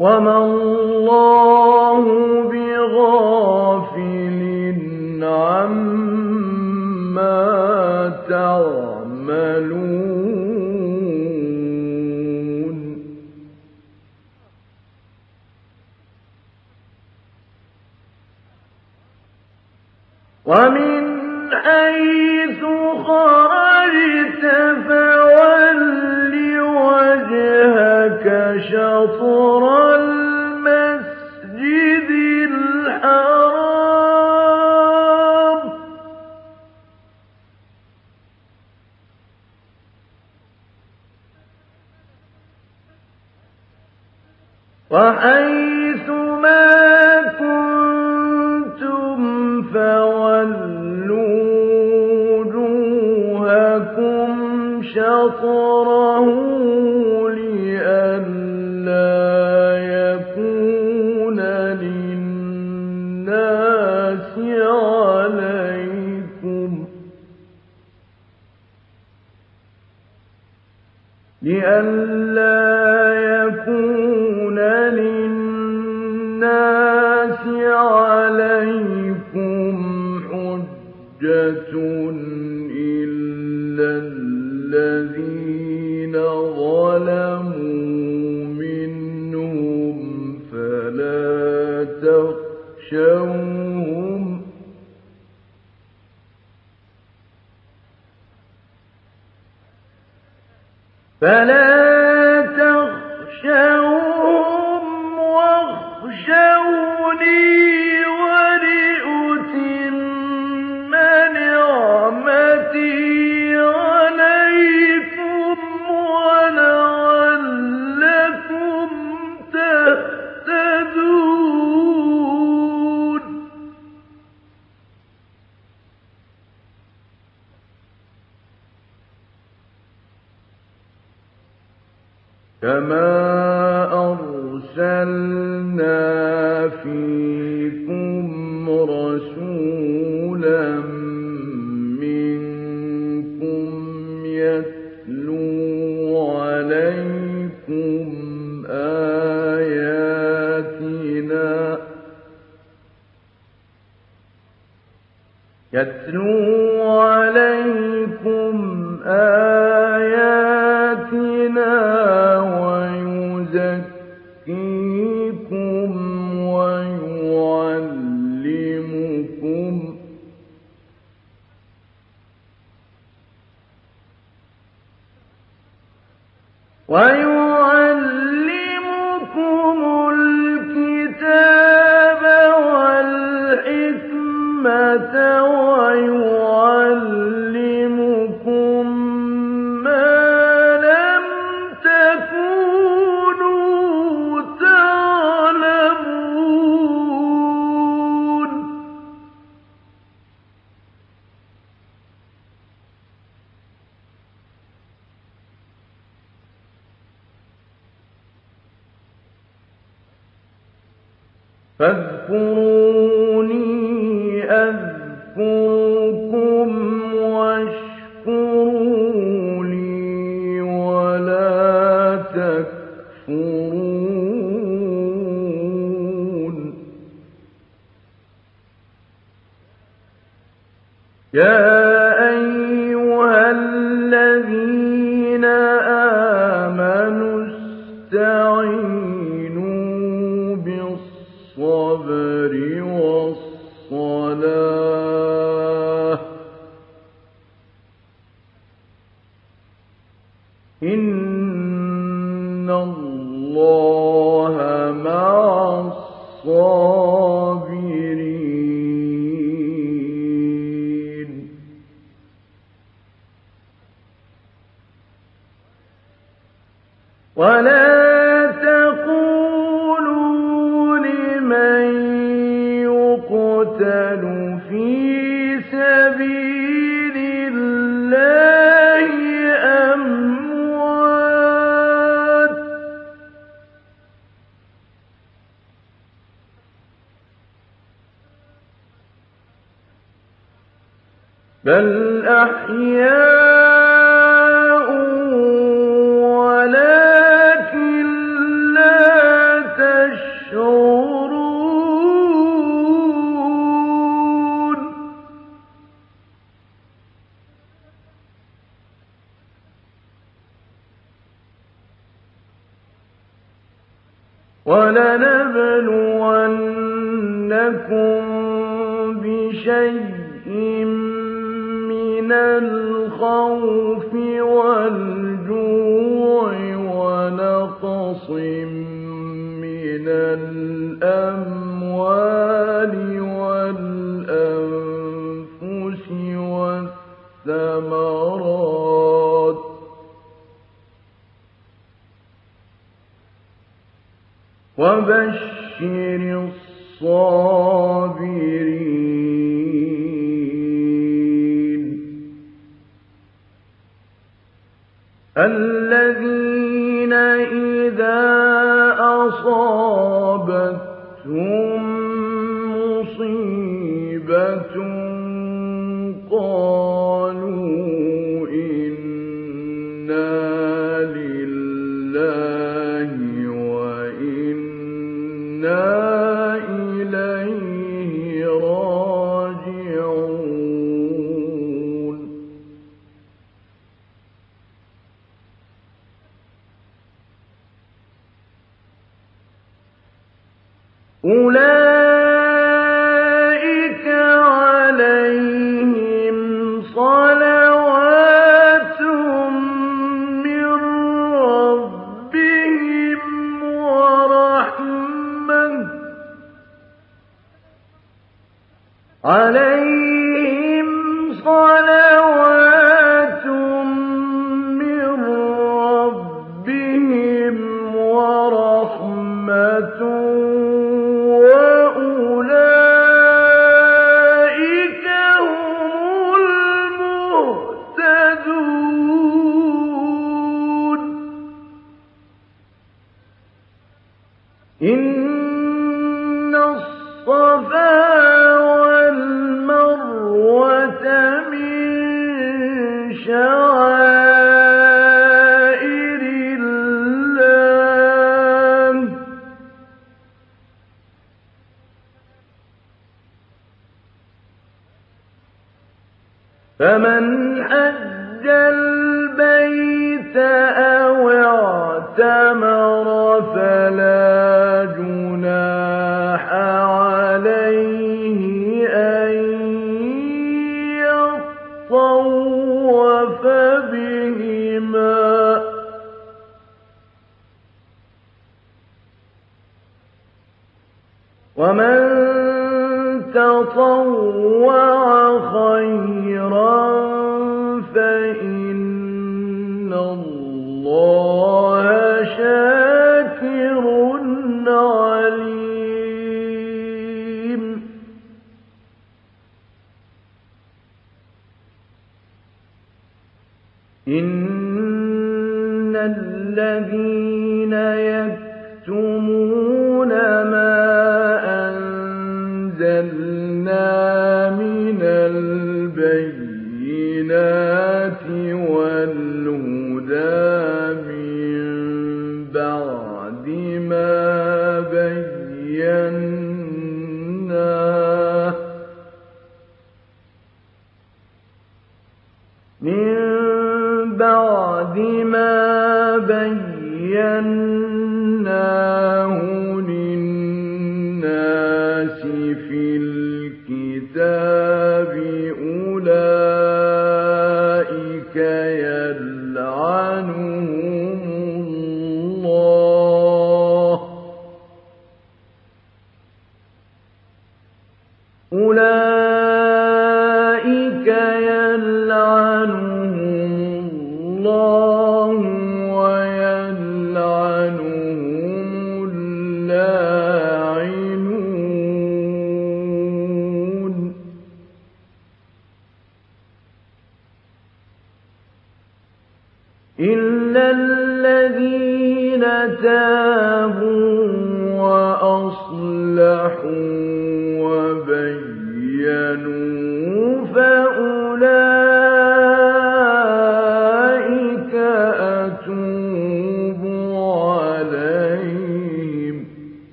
وما الله بغافل عما تعملون. ومن حيث خرجت شطرا وحيث ما كنتم فولوا وجوهكم شطره لئلا يكون للناس عليكم لئلا فلا يتلو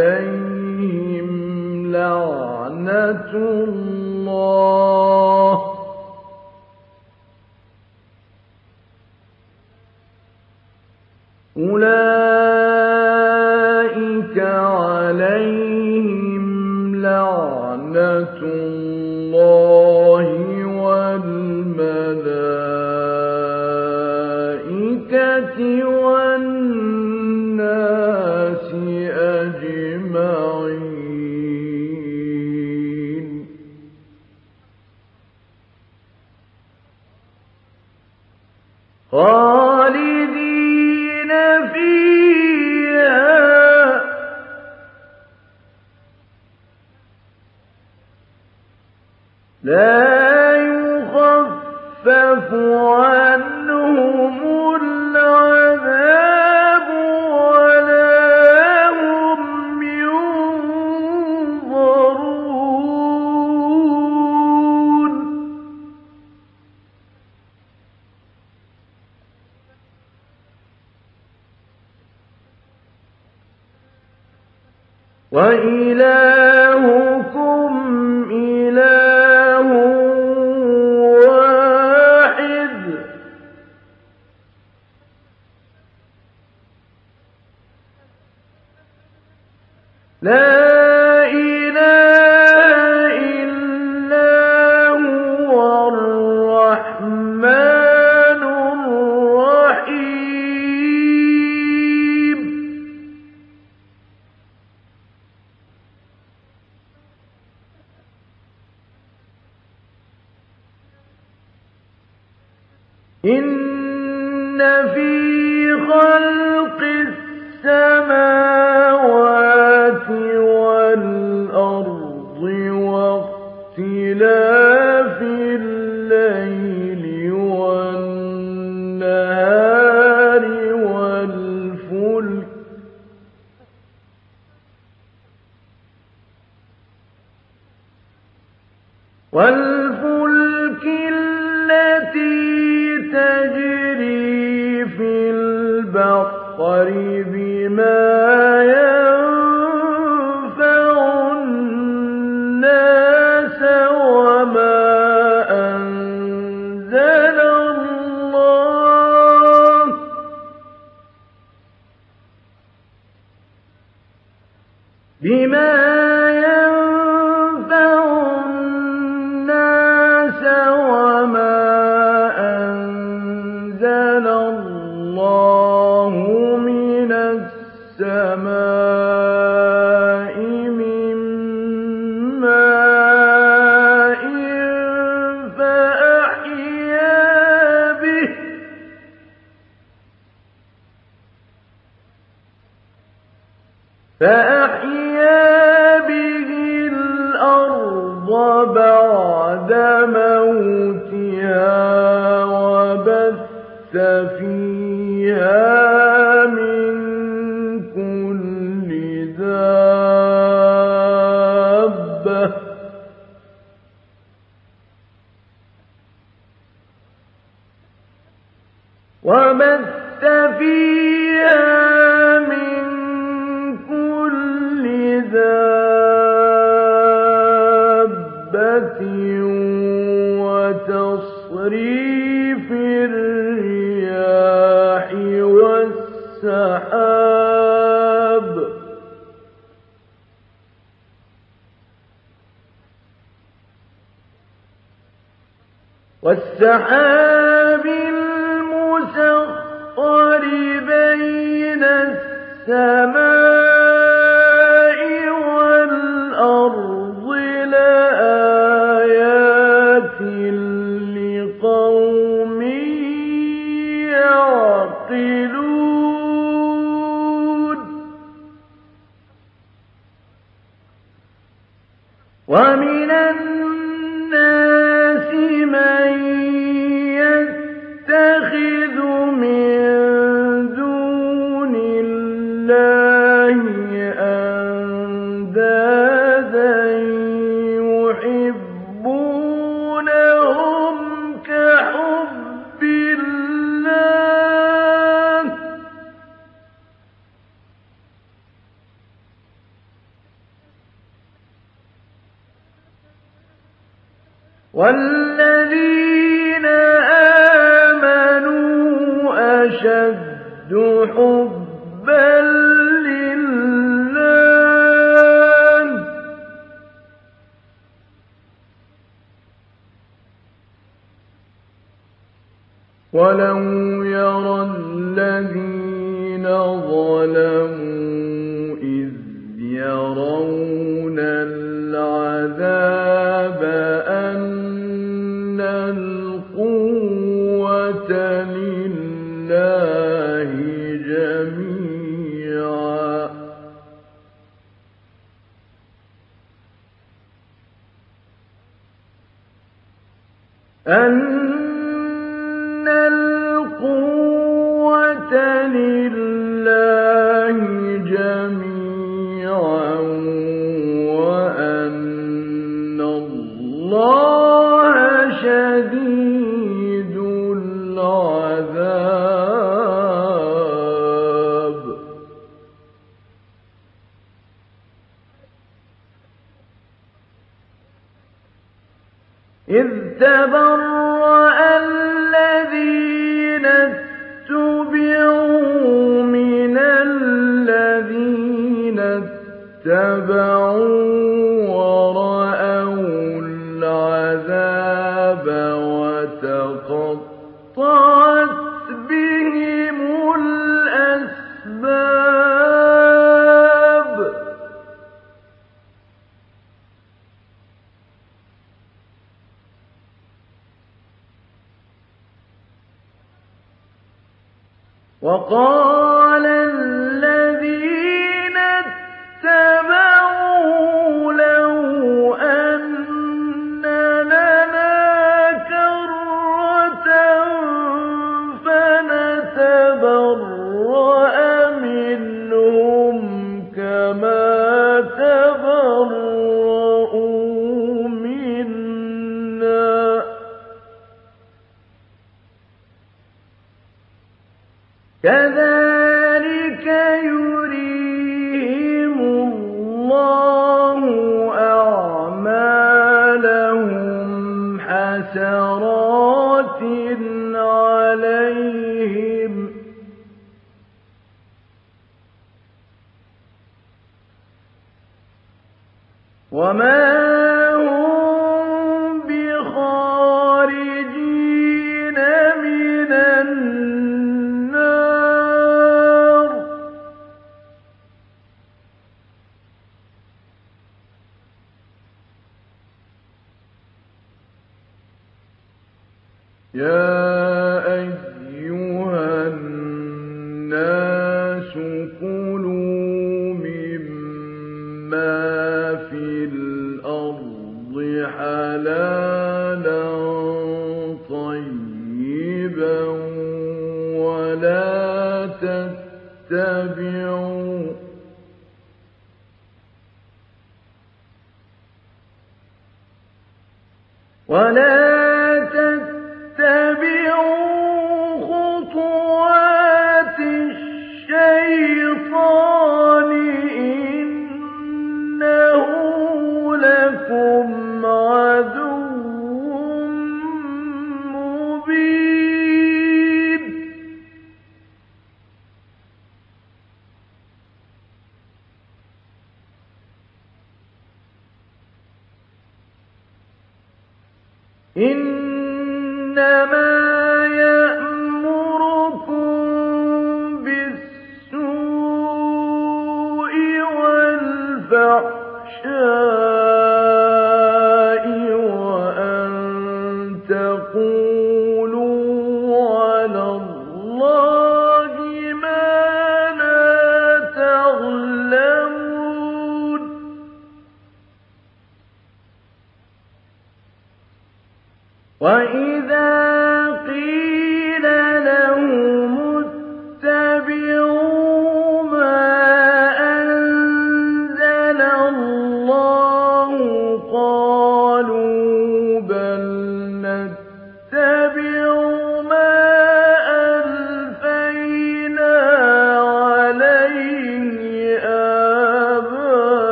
عليهم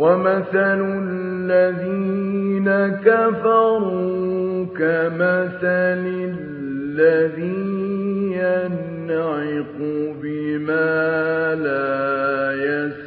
ومثل الذين كفروا كمثل الذي ينعق بما لا يسمع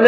وإن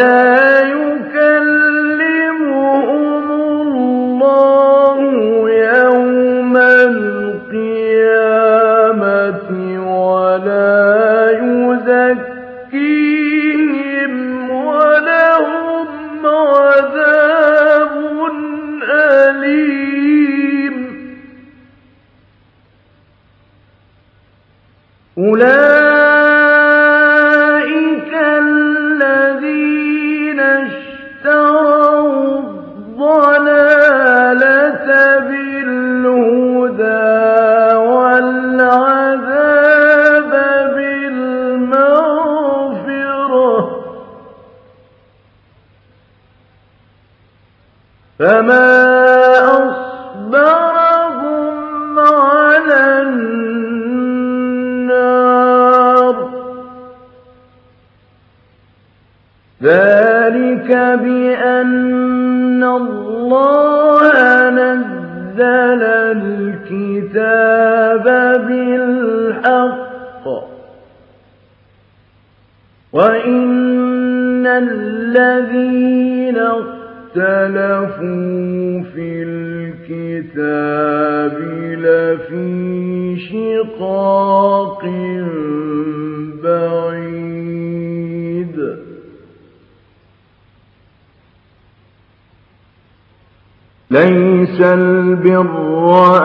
ليس البر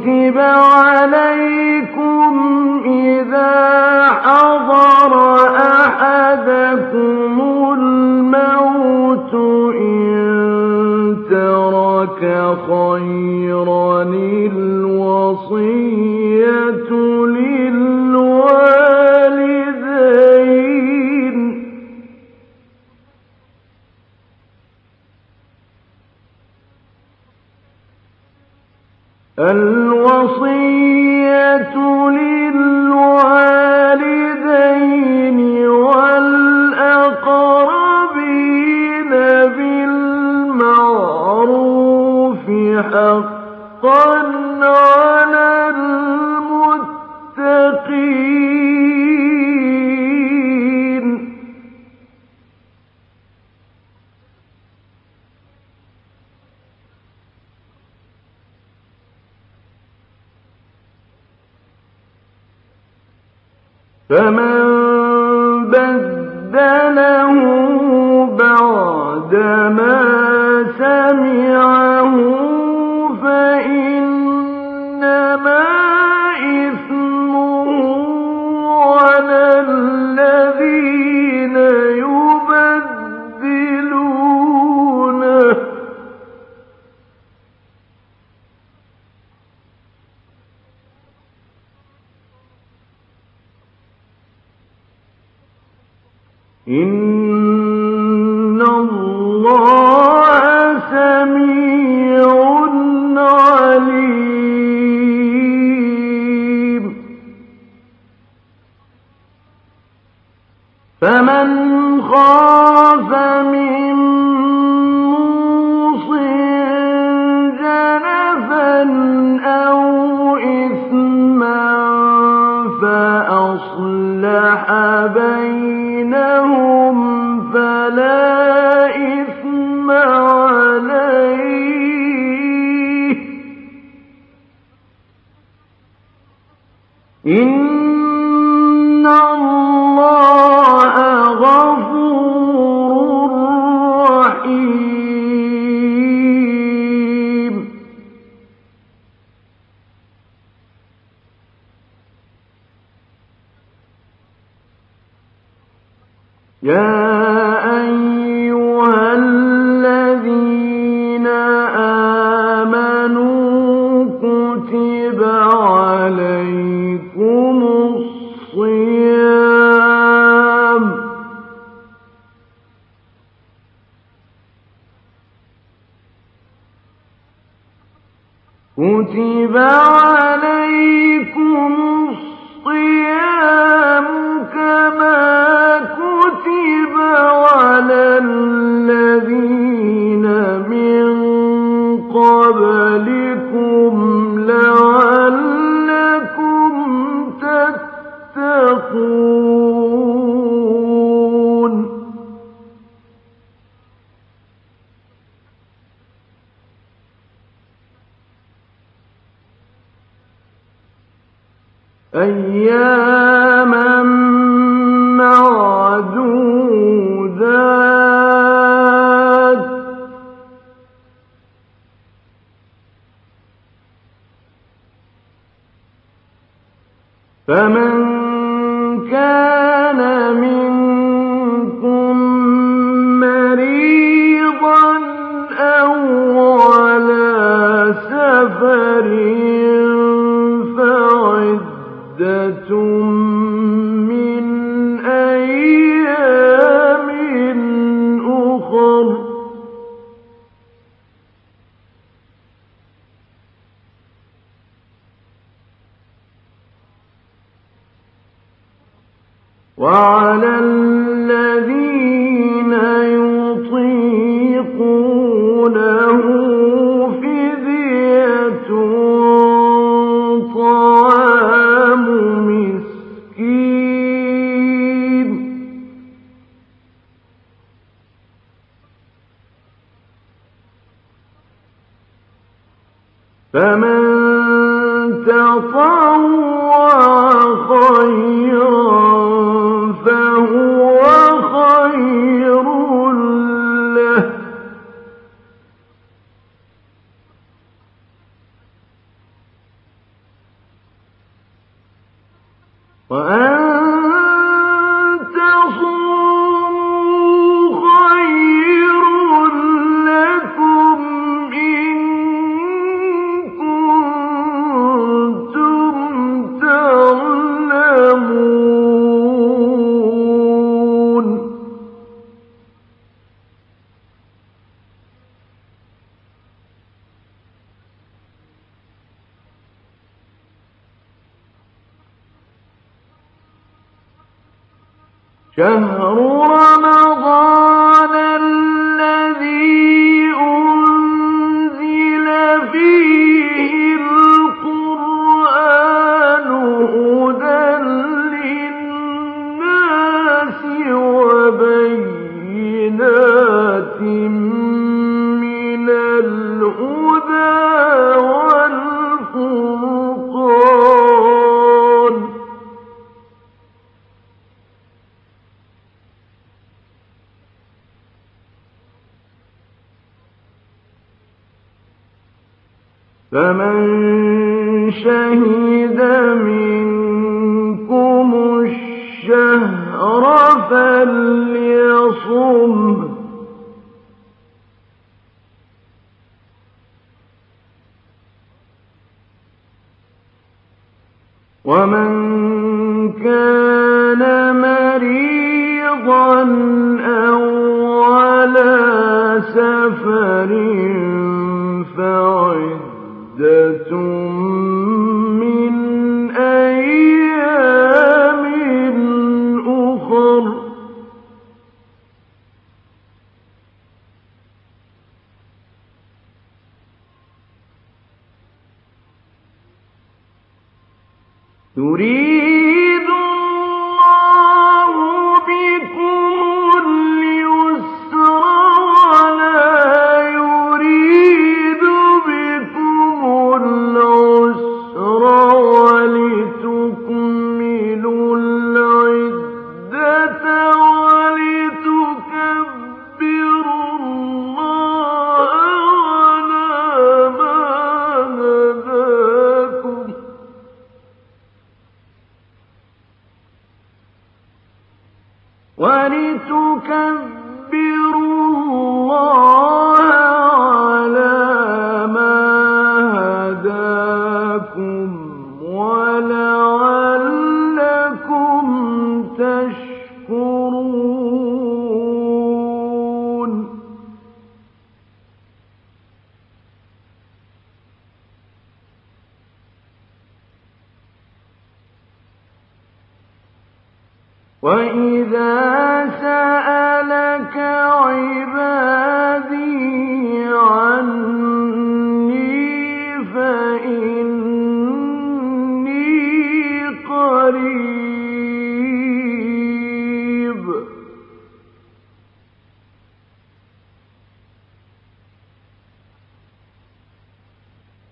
كتب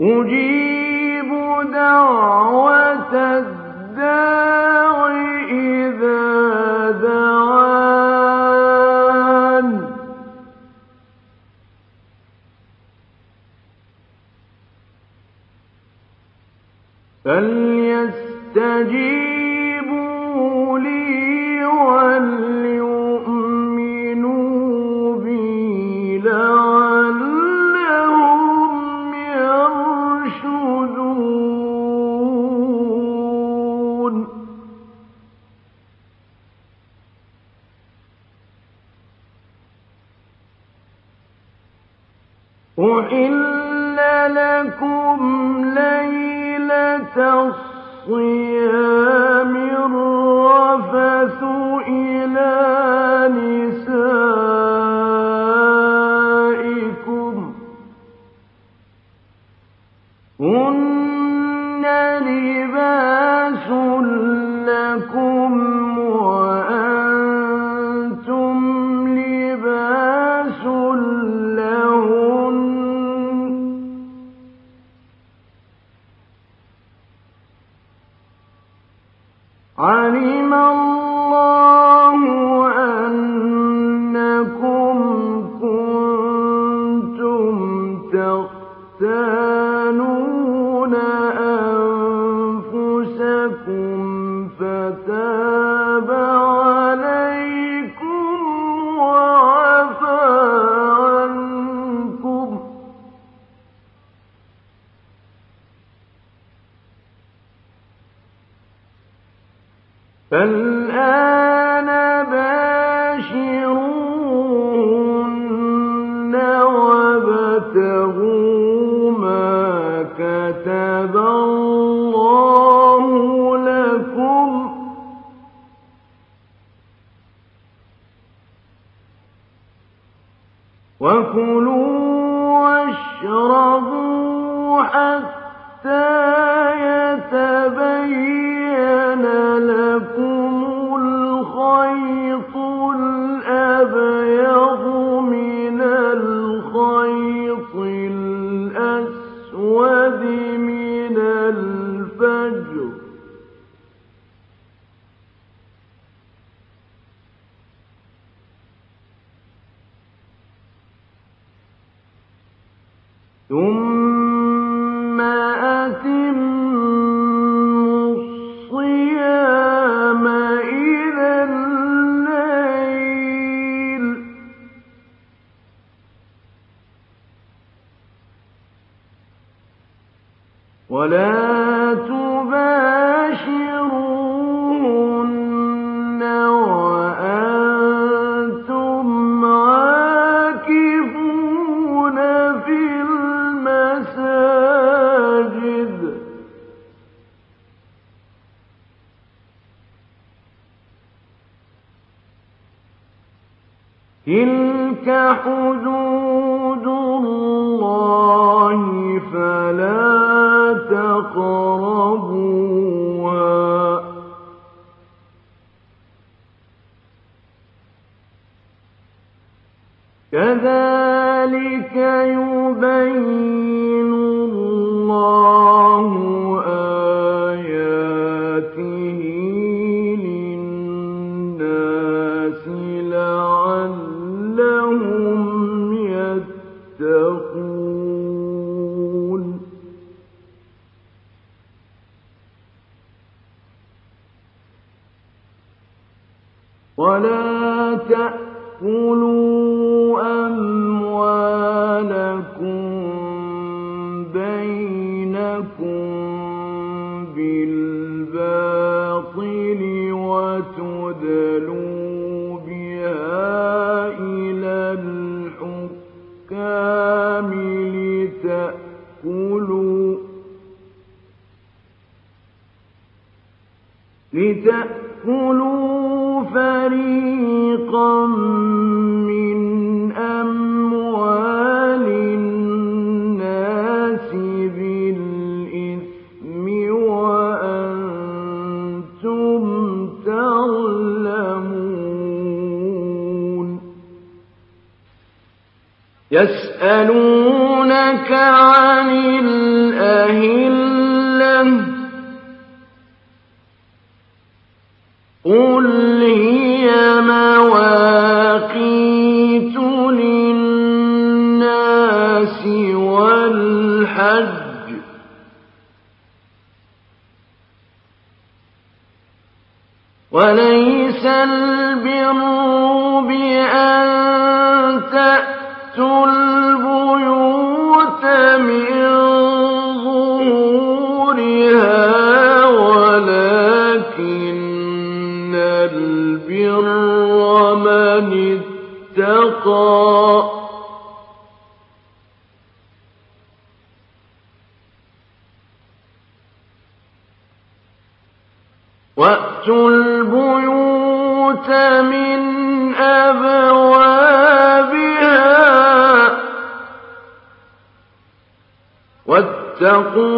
أجيب دعوة الداع إذا دعان. فليس وَاتَّقُوا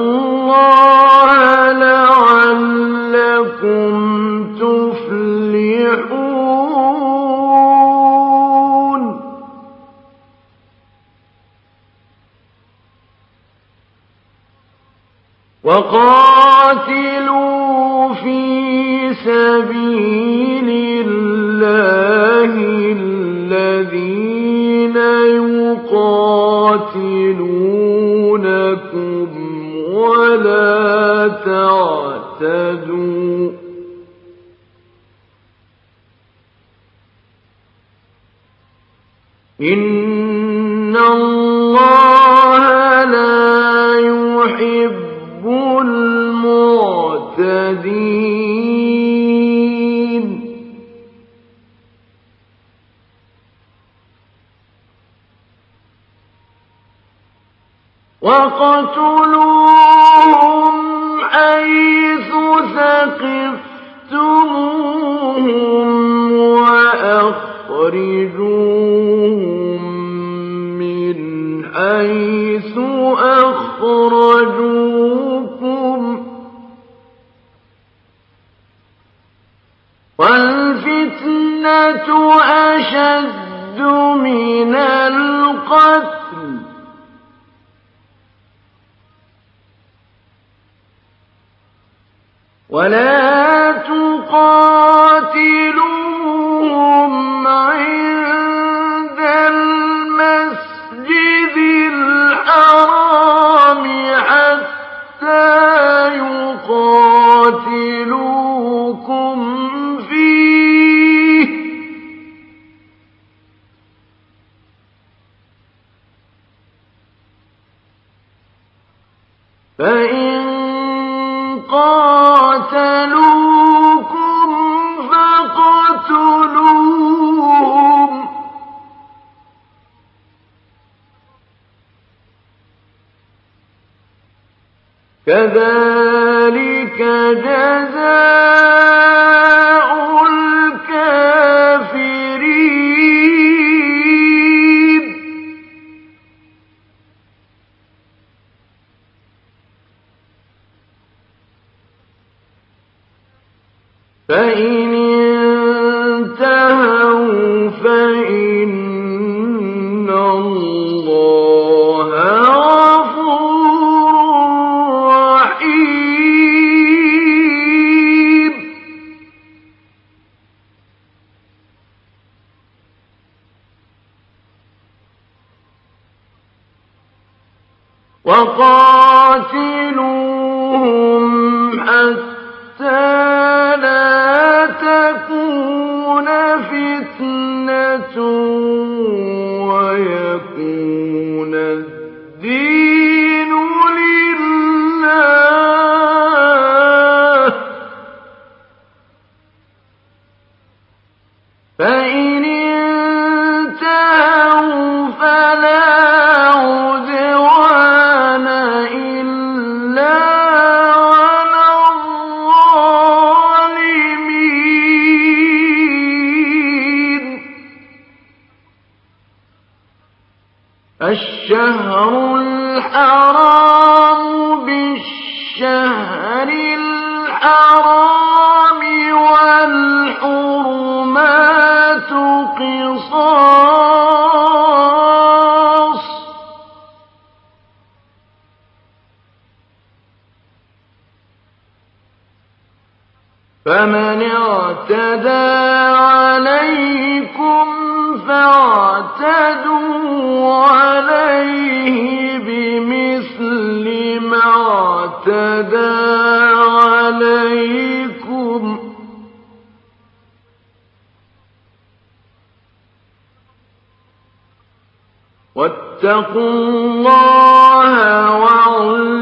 واتقوا الله وأعلموا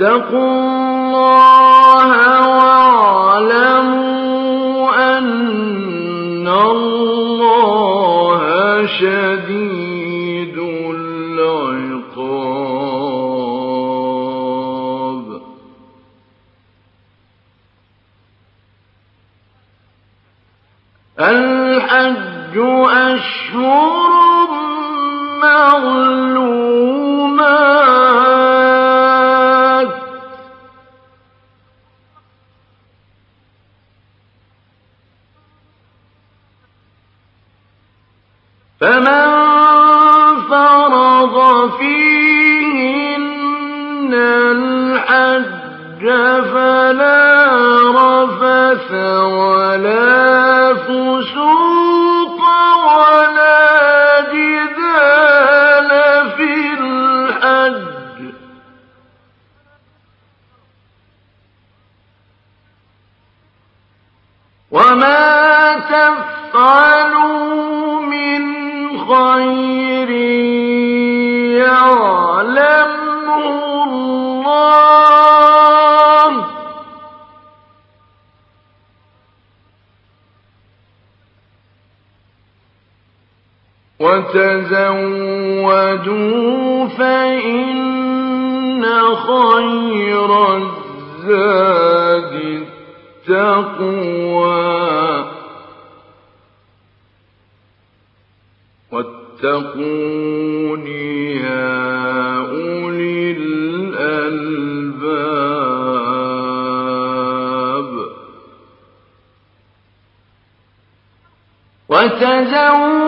واتقوا وتزودوا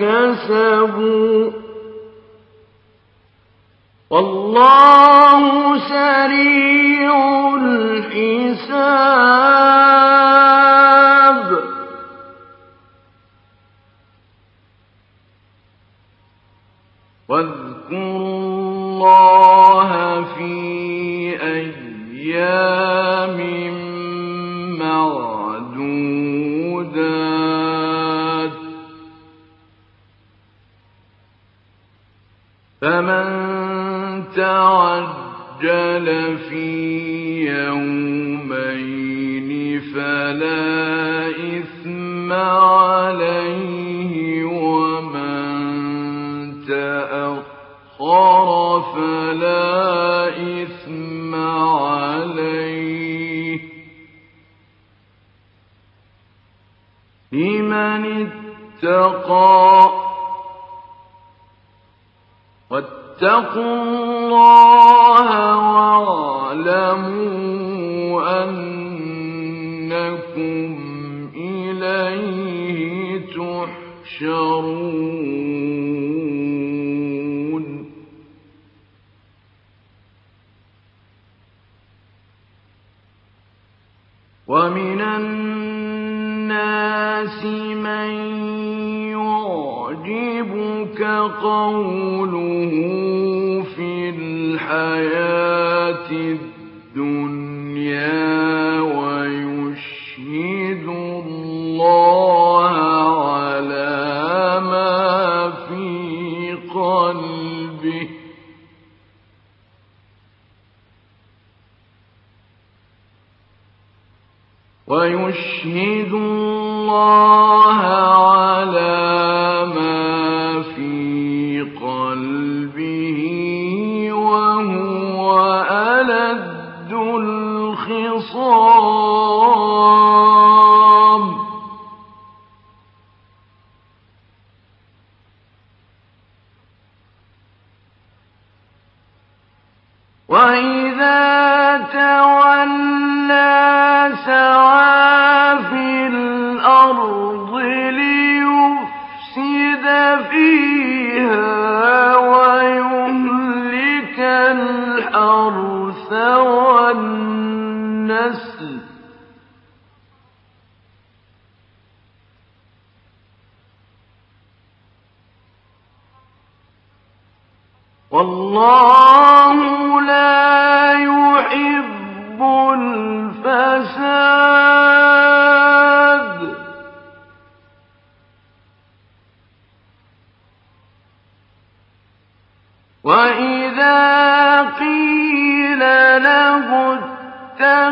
كسبوا. والله سريع الحساب. واذكروا الله في أيام فمن تعجل في يومين فلا إثم عليه ومن تأخر فلا إثم عليه. لمن اتقى واتقوا الله واعلموا أنكم إليه تحشرون. ومن الناس من قوله في الحياة الدنيا ويشهد الله على ما في قلبه ويشهد الله على ما في قلبه وهو الخصام. وإذا تولى سعى في فيها الحرث والنسل. والله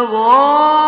ابتغاء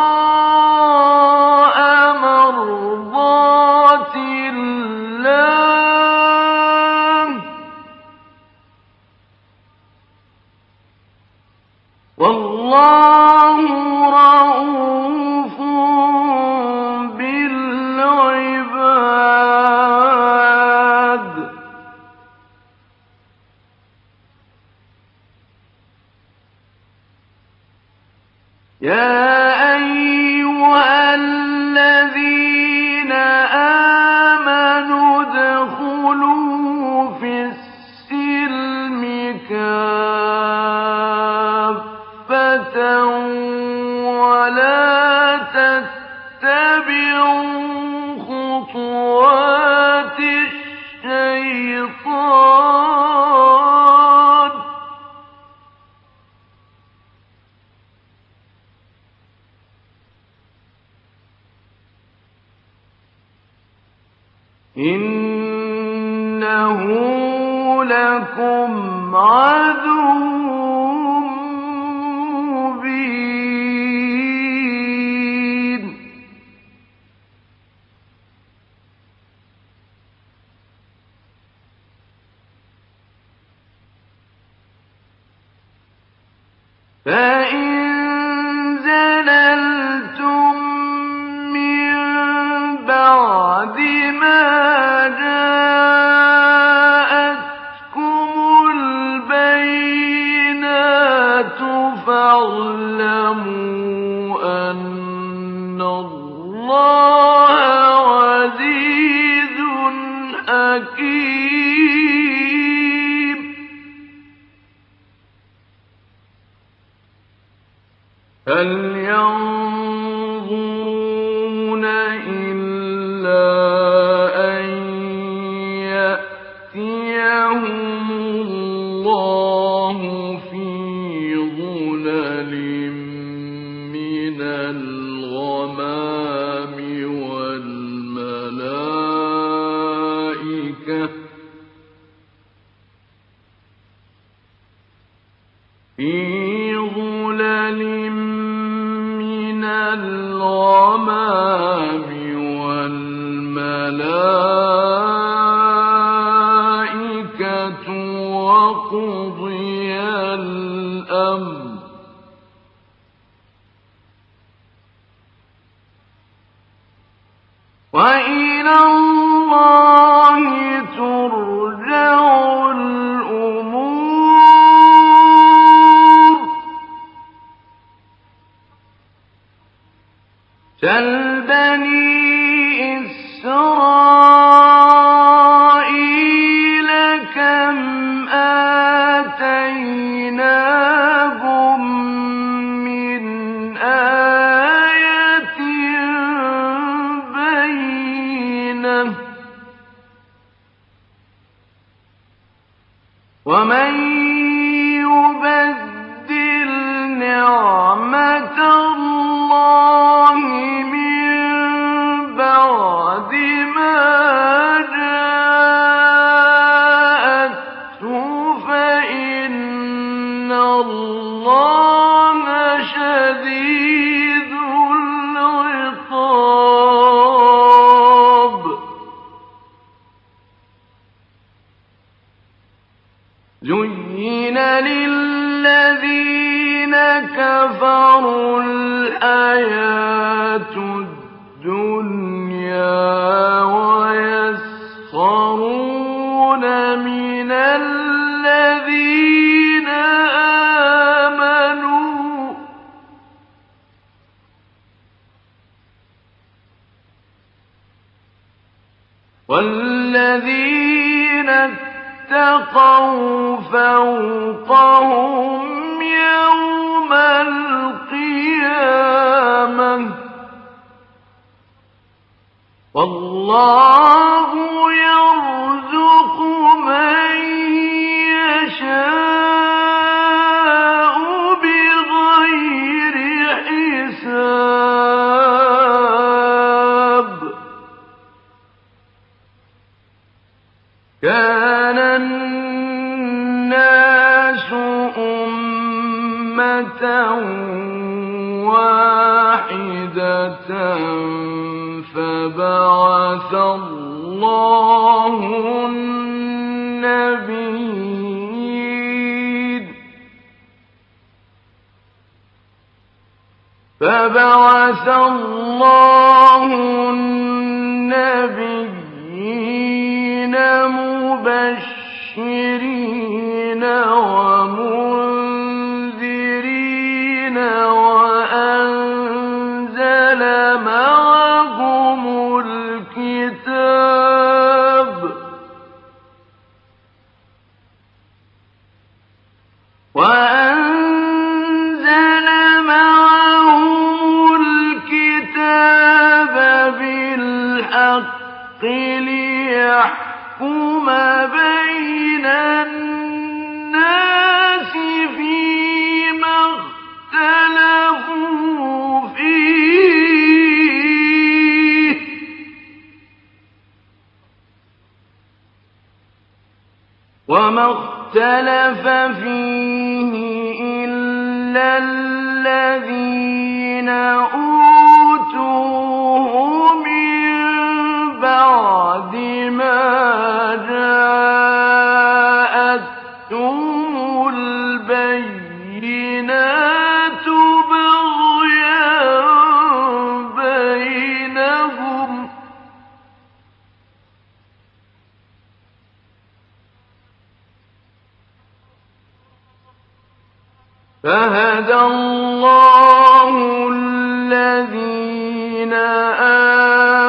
فهدى الله الذين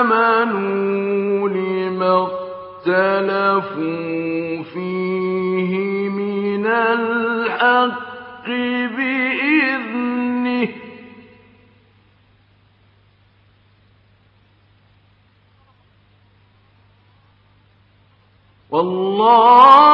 آمنوا لما اختلفوا فيه من الحق بإذنه. والله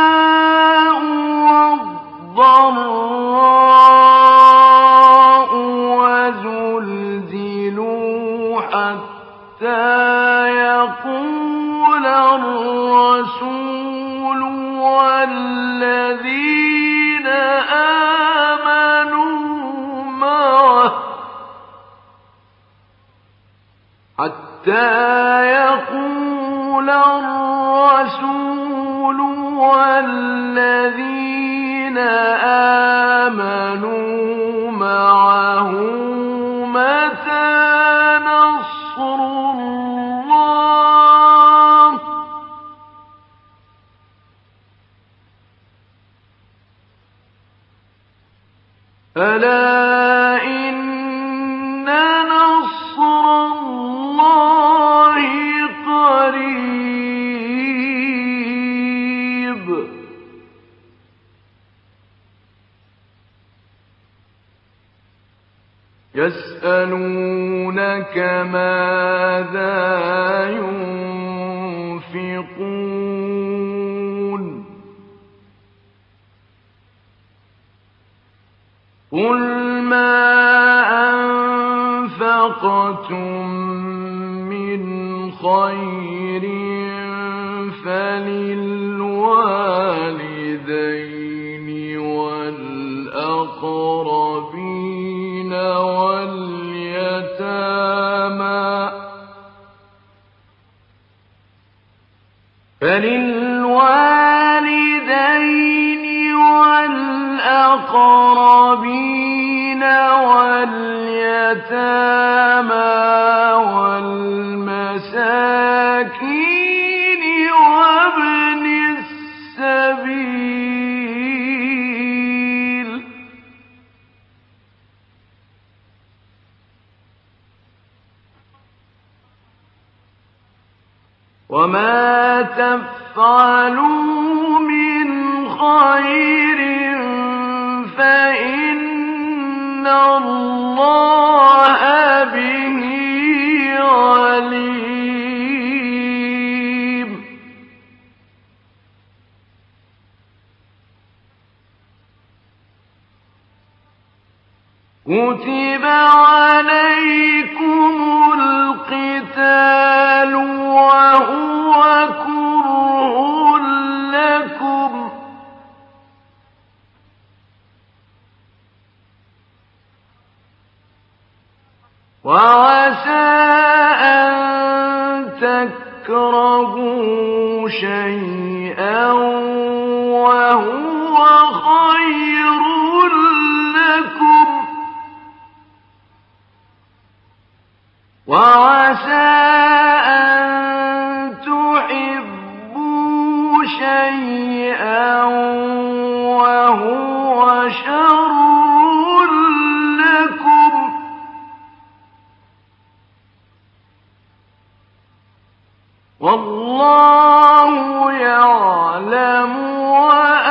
والضراء وزلزلوا حتى يقول الرسول والذين آمنوا حتى يقول الرسول والذين آمنوا يسألونك ماذا ينفقون قل ما أنفقتم من خير فللوالدين فللوالدين والأقربين واليتامى والمساكين وابن السبيل وما تفعلوا من خير فإن الله به عليم. كتب عليكم وهو لكم. وعسى أن تكرهوا شيئا وهو خير وعسى أن تحبوا شيئا وهو شر لكم. والله يعلم وأنتم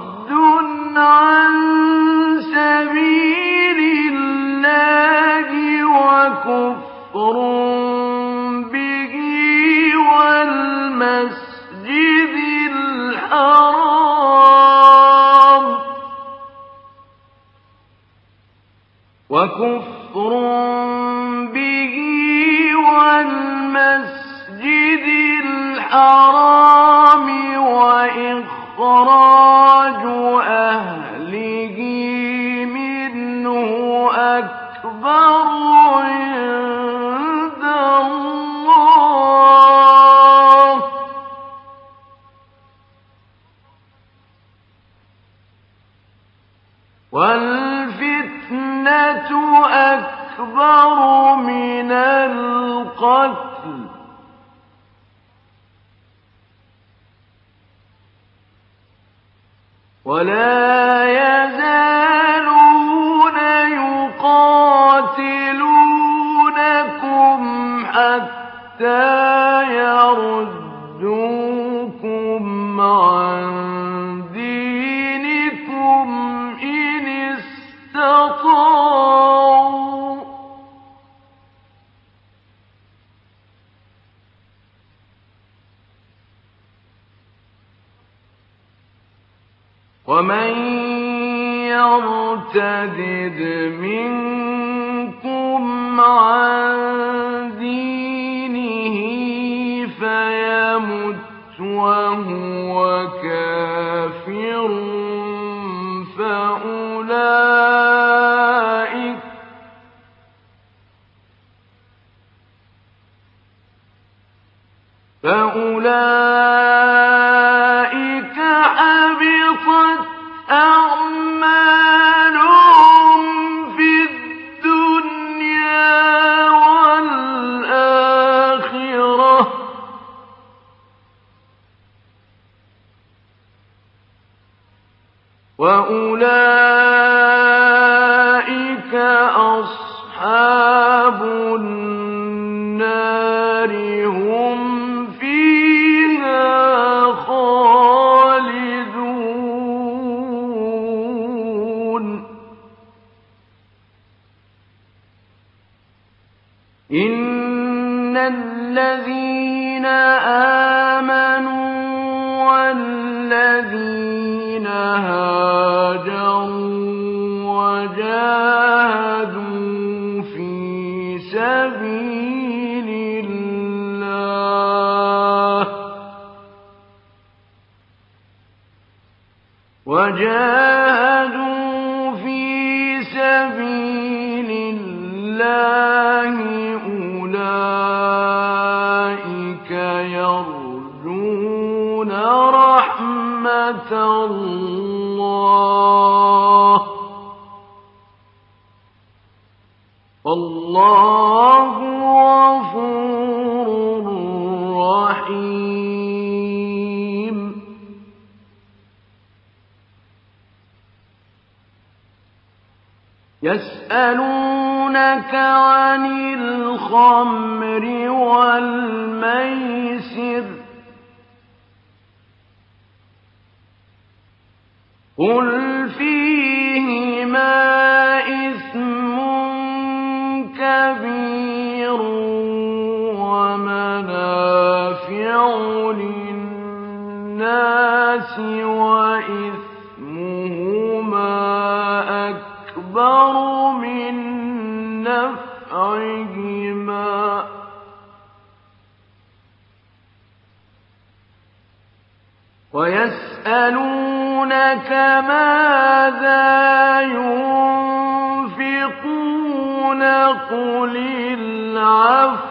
عن سبيل الله وكفر به والمسجد الحرام وكفر به والمسجد الحرام وإخراج القتل. ولا يزالون ومن يرتدد منكم عن دينه فيمت وهو كافر فأولئك فأولئك يسألونك عن الخمر والميسر. قل الناس وإثمهما أكبر من نفعهما. ويسألونك ماذا ينفقون قل العفو.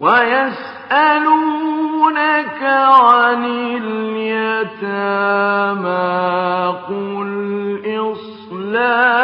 ويسألونك عن اليتامى قل إصلاح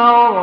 بمعروف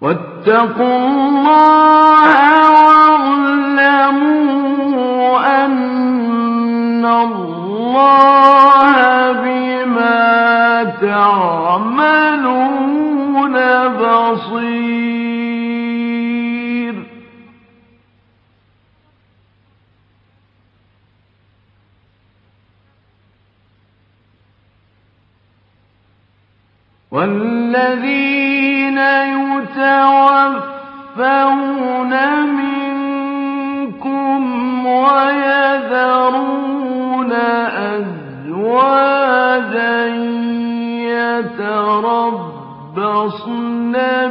واتقوا الله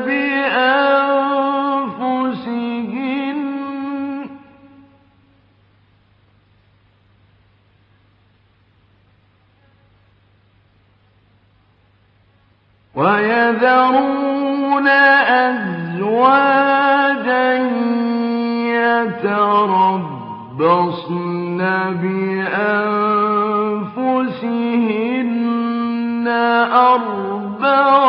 بأنفسهن. ويذرون أزواجا يتربصن بأنفسهن أربعة.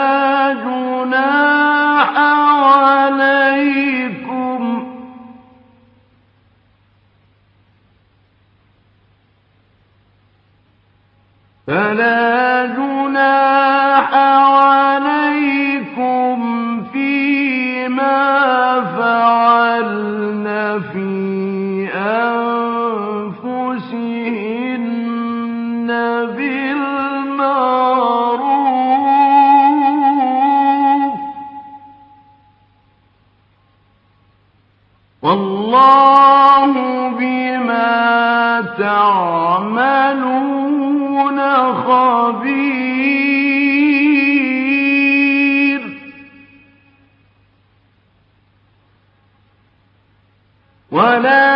خبير ولا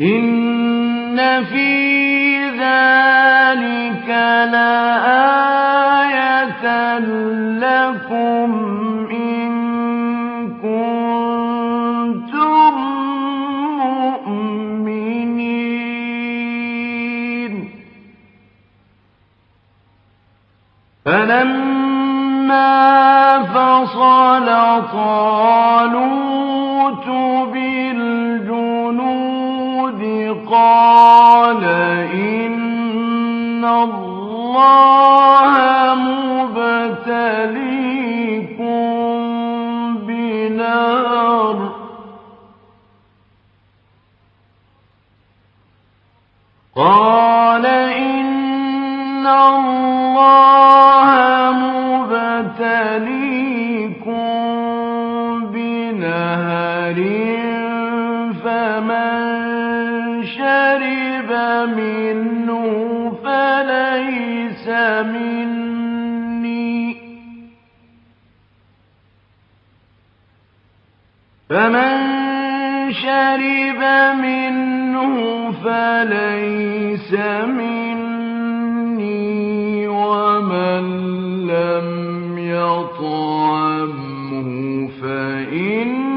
إن في ذلك لآية لكم إن كنتم مؤمنين فلما فصل طالوت قال إن الله مبتليكم بنار. قال مني. فمن شرب منه فليس مني ومن لم يطعمه فإنه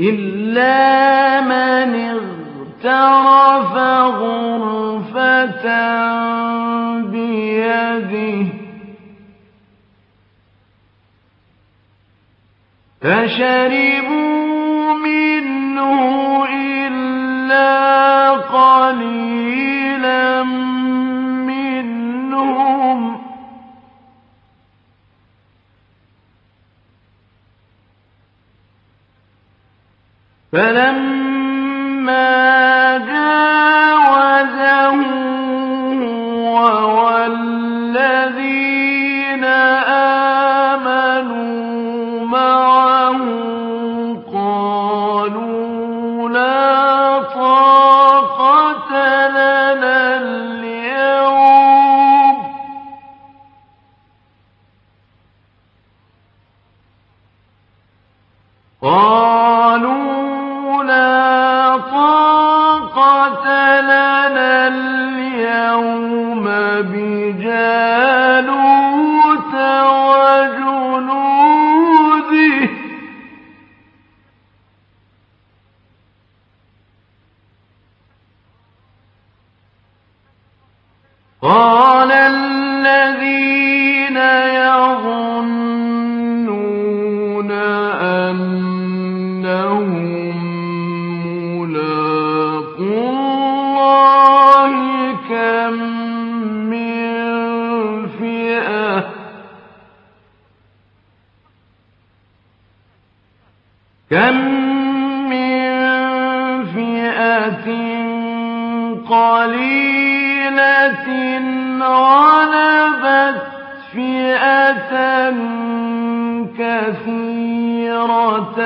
إلا من اغترف غرفة بيده فشربوا منه إلا قليلا فلما جاوزه هو كثيرة.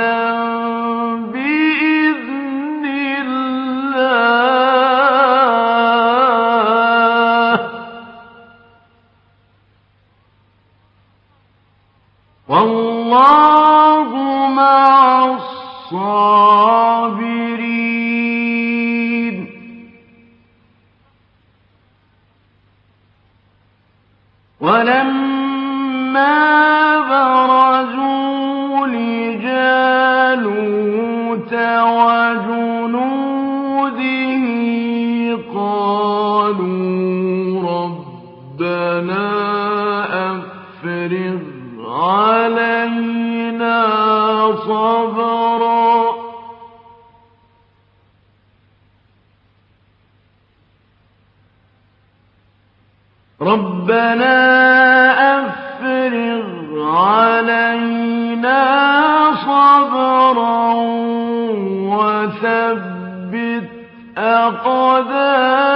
ربنا أفرغ علينا صبرا وثبت أقدامنا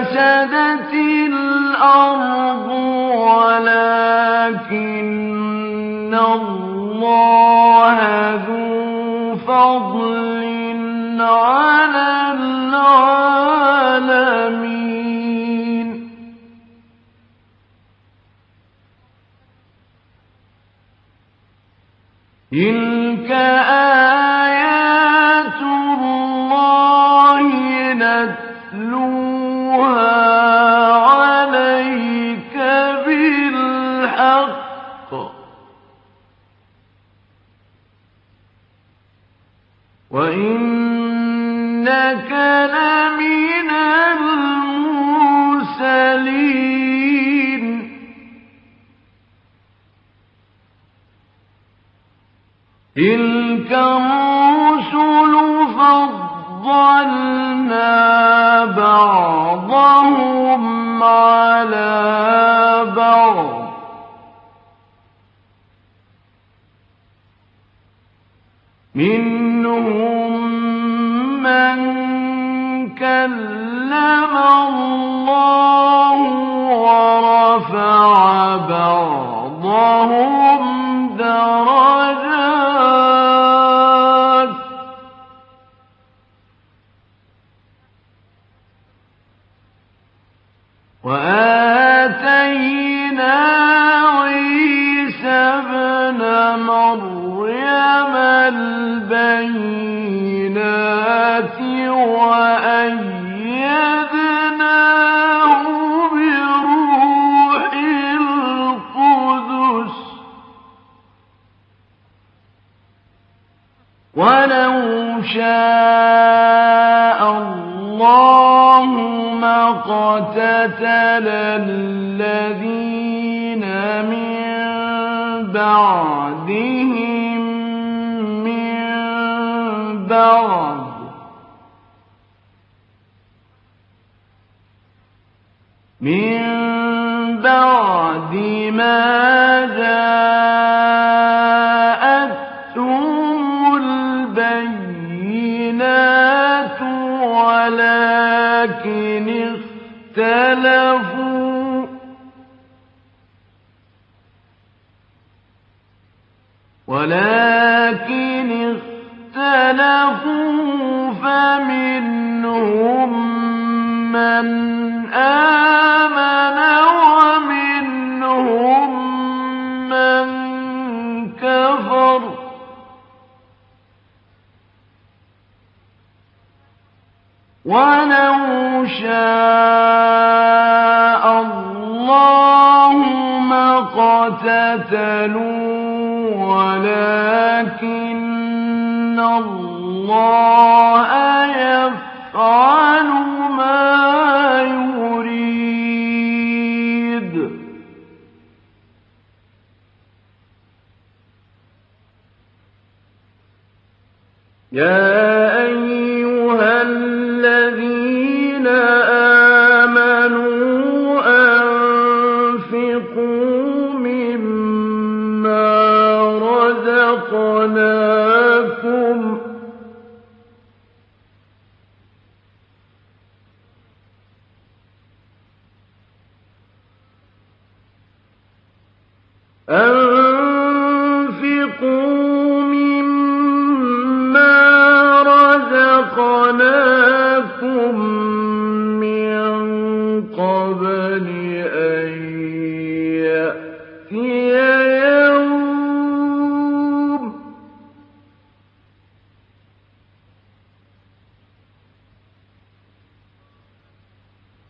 لفسدت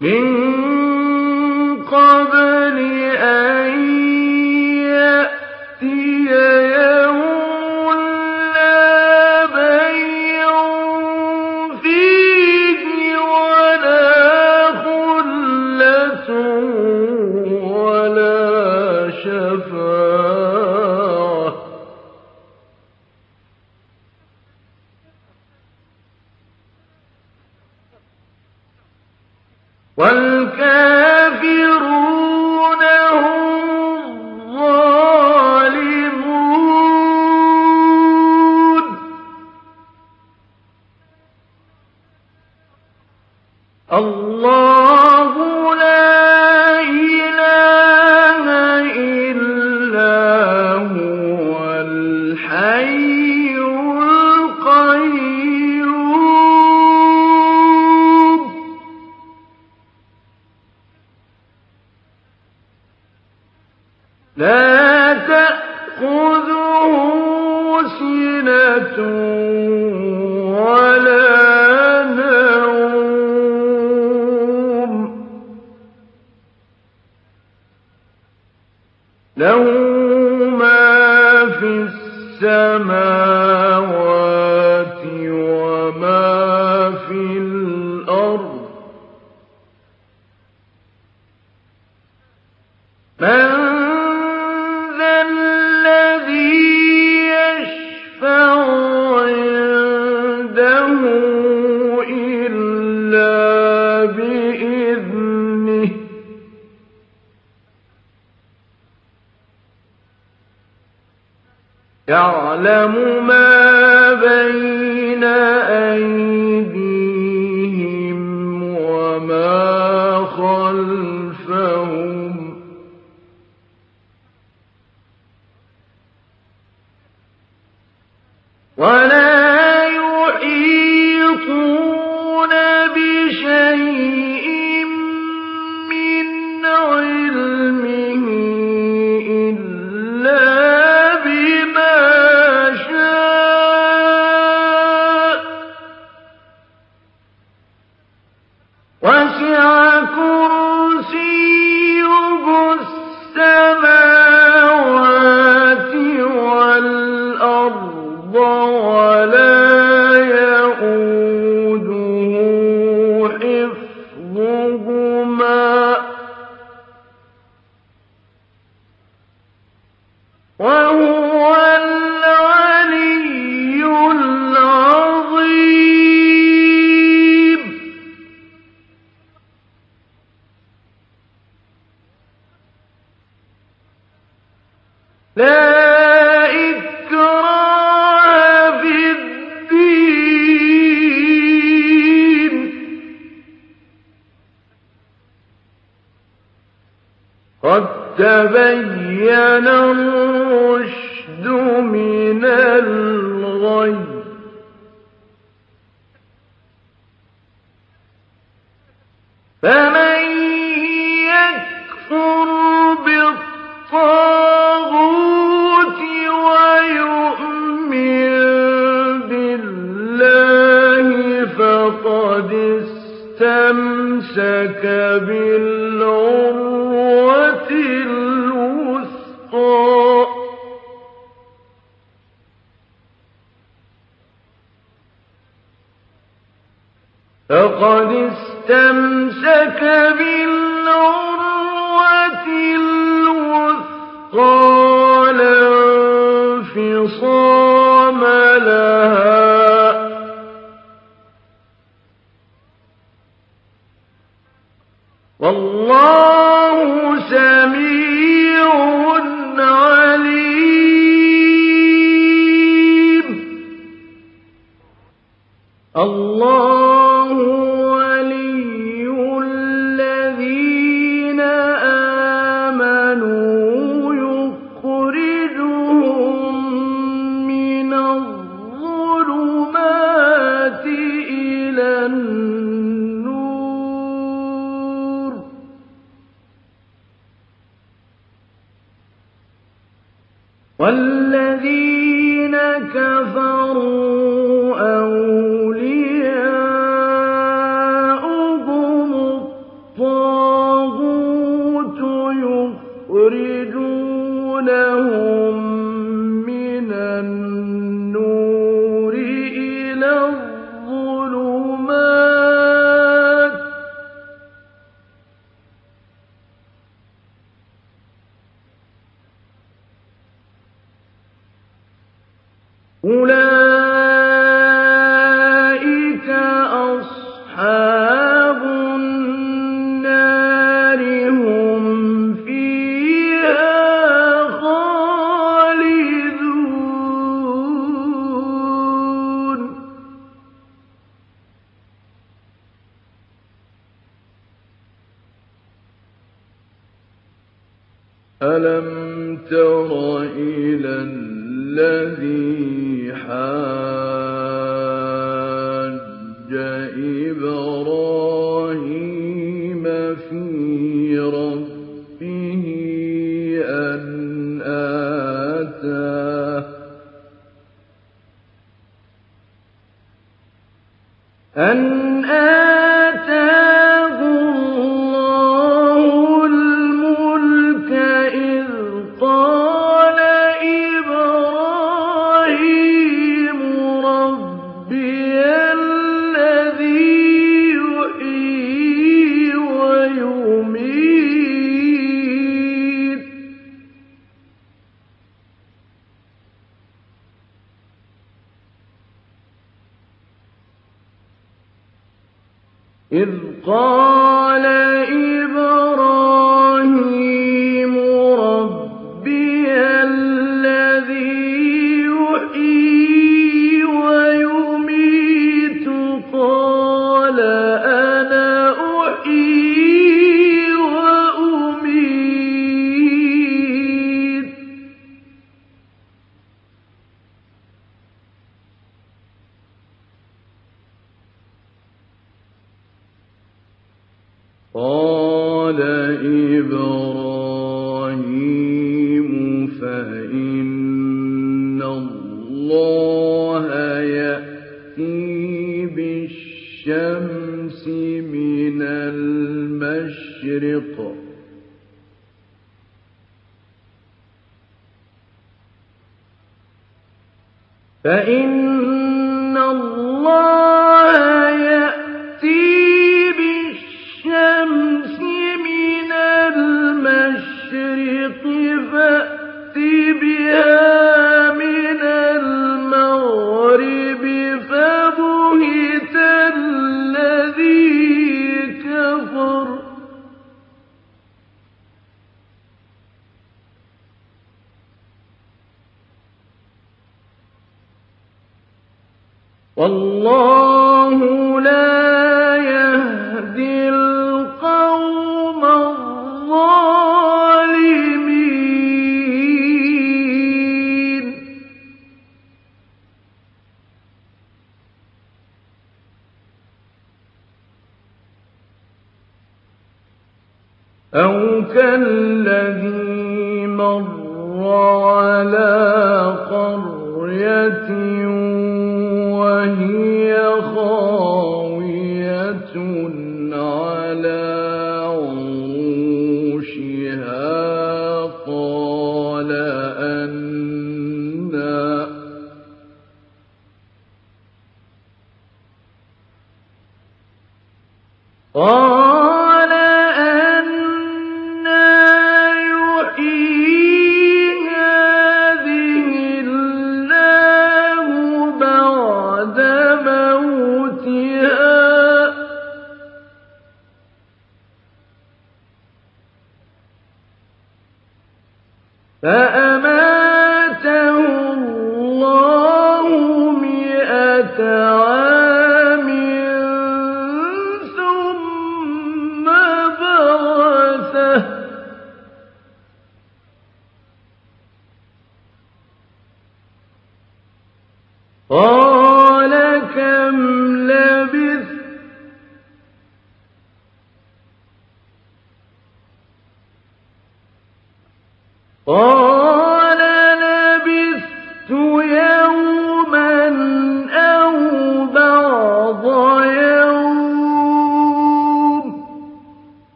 من يعلم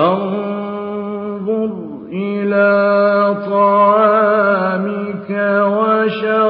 فانظر إلى طعامك وشرابك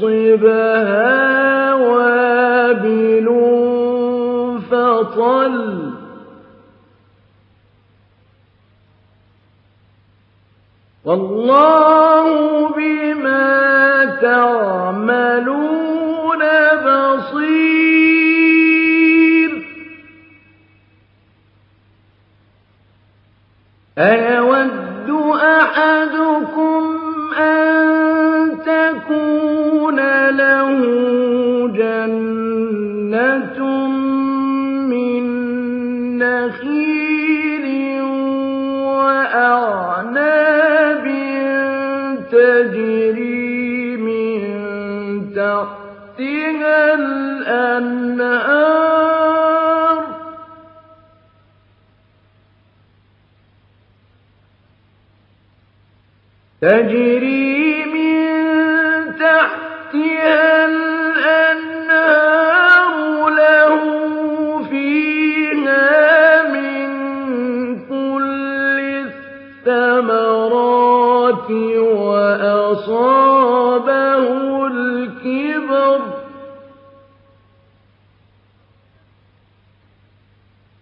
صبها وابل فطل والله بما تعملون بصير ألو الأنهار. تجري من تحتها الأنهار له فيها من كل الثمرات وأصابه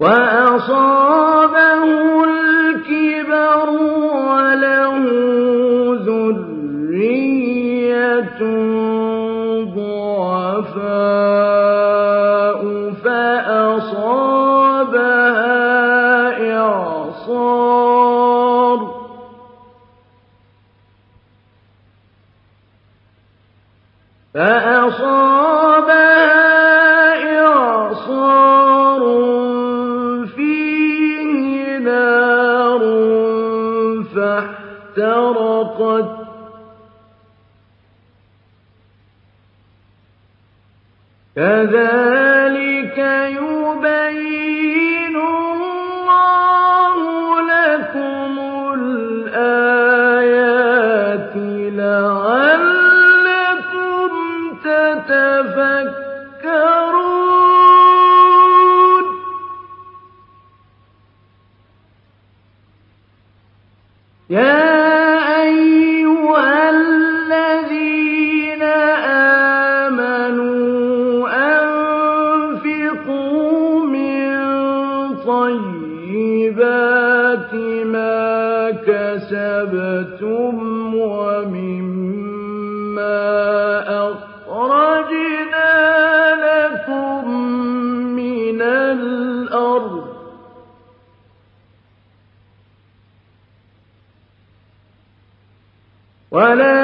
وأصابه الكبر وله ذرية ضعفاء فأصابها إعصار. فأصاب فَاحْتَرَقَتْ كَذَٰلِكَ وَلَا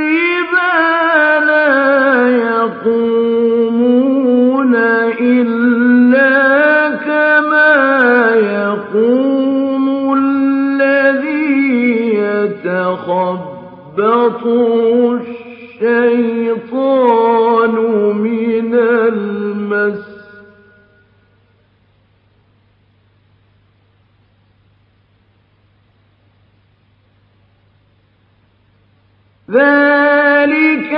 يخبطه الشيطان من المس ذلك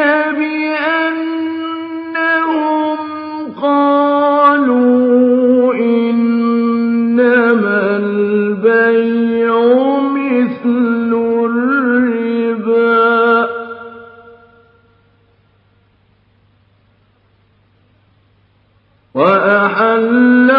وأحل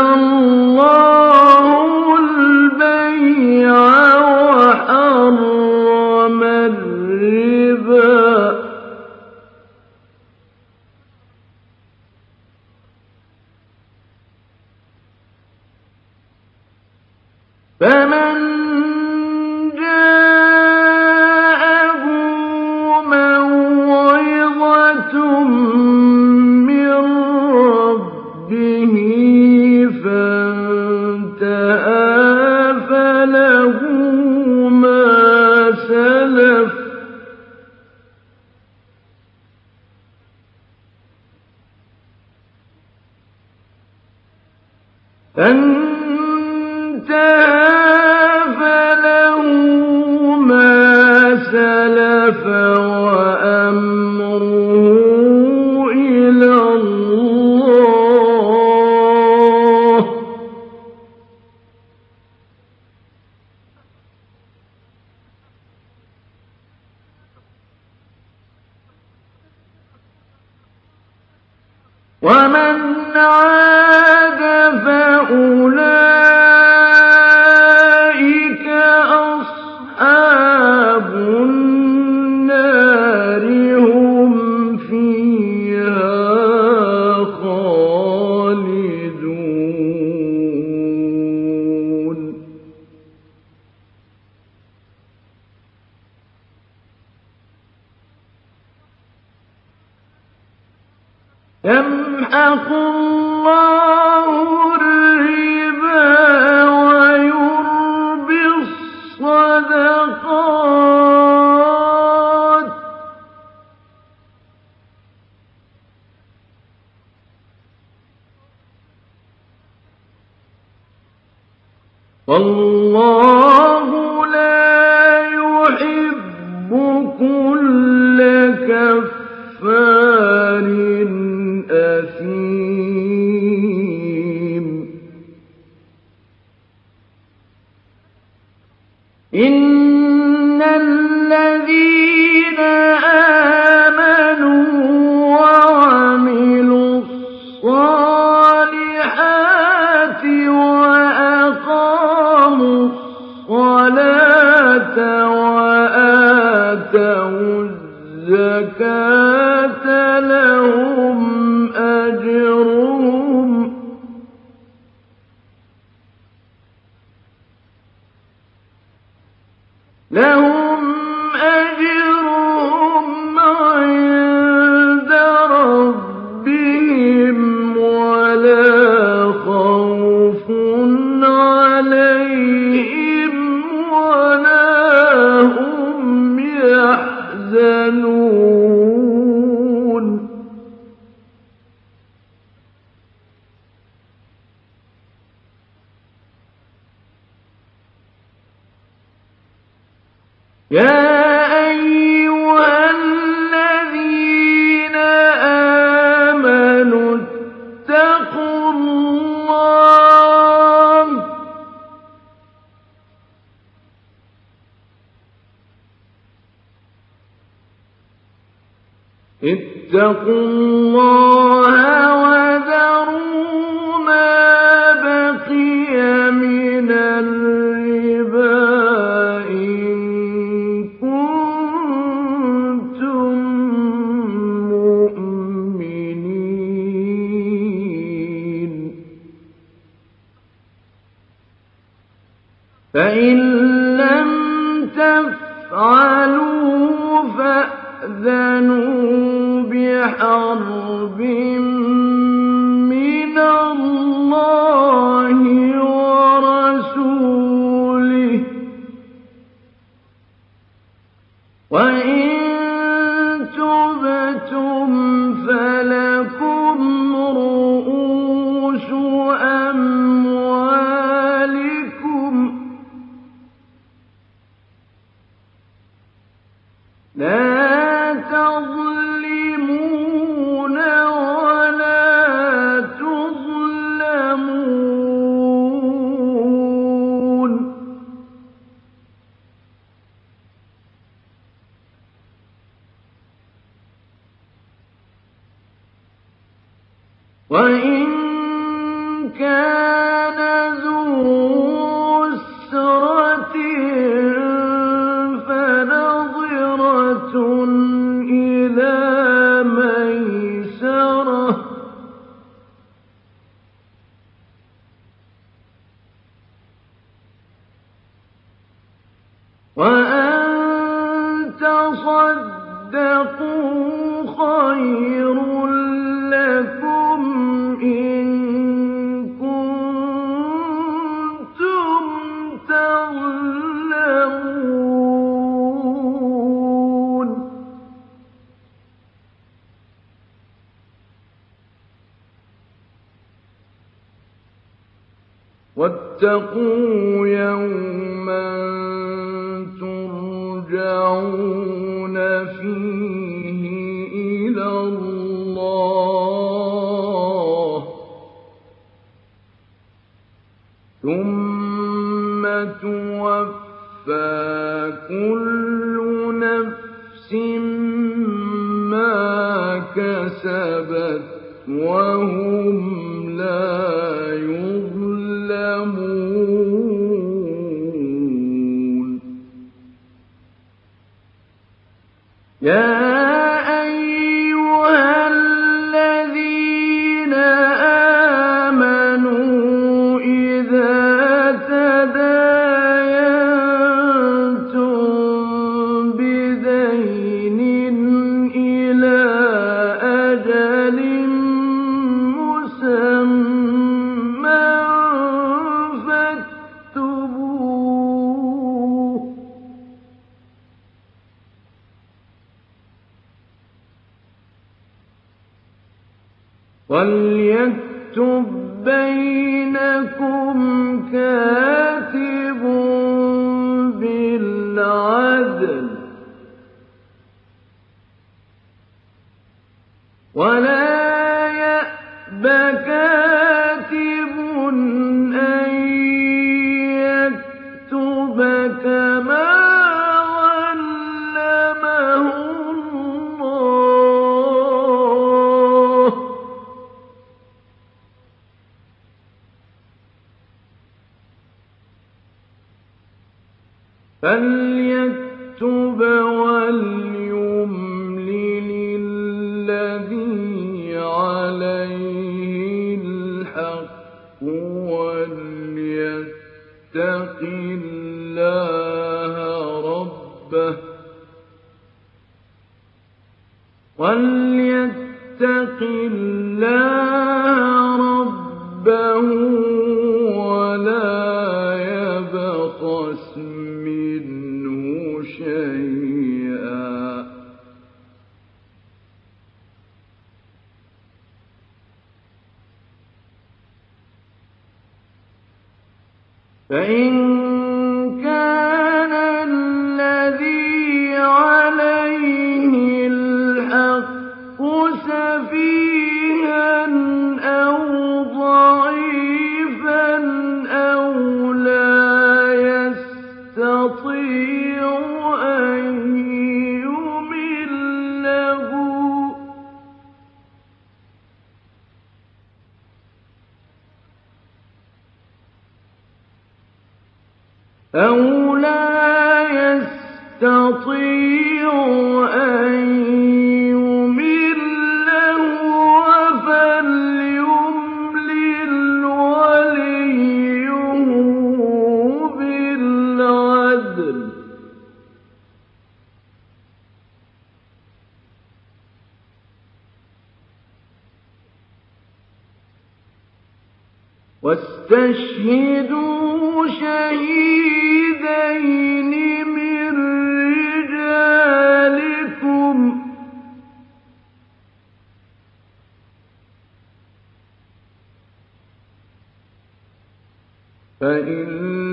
فَإِن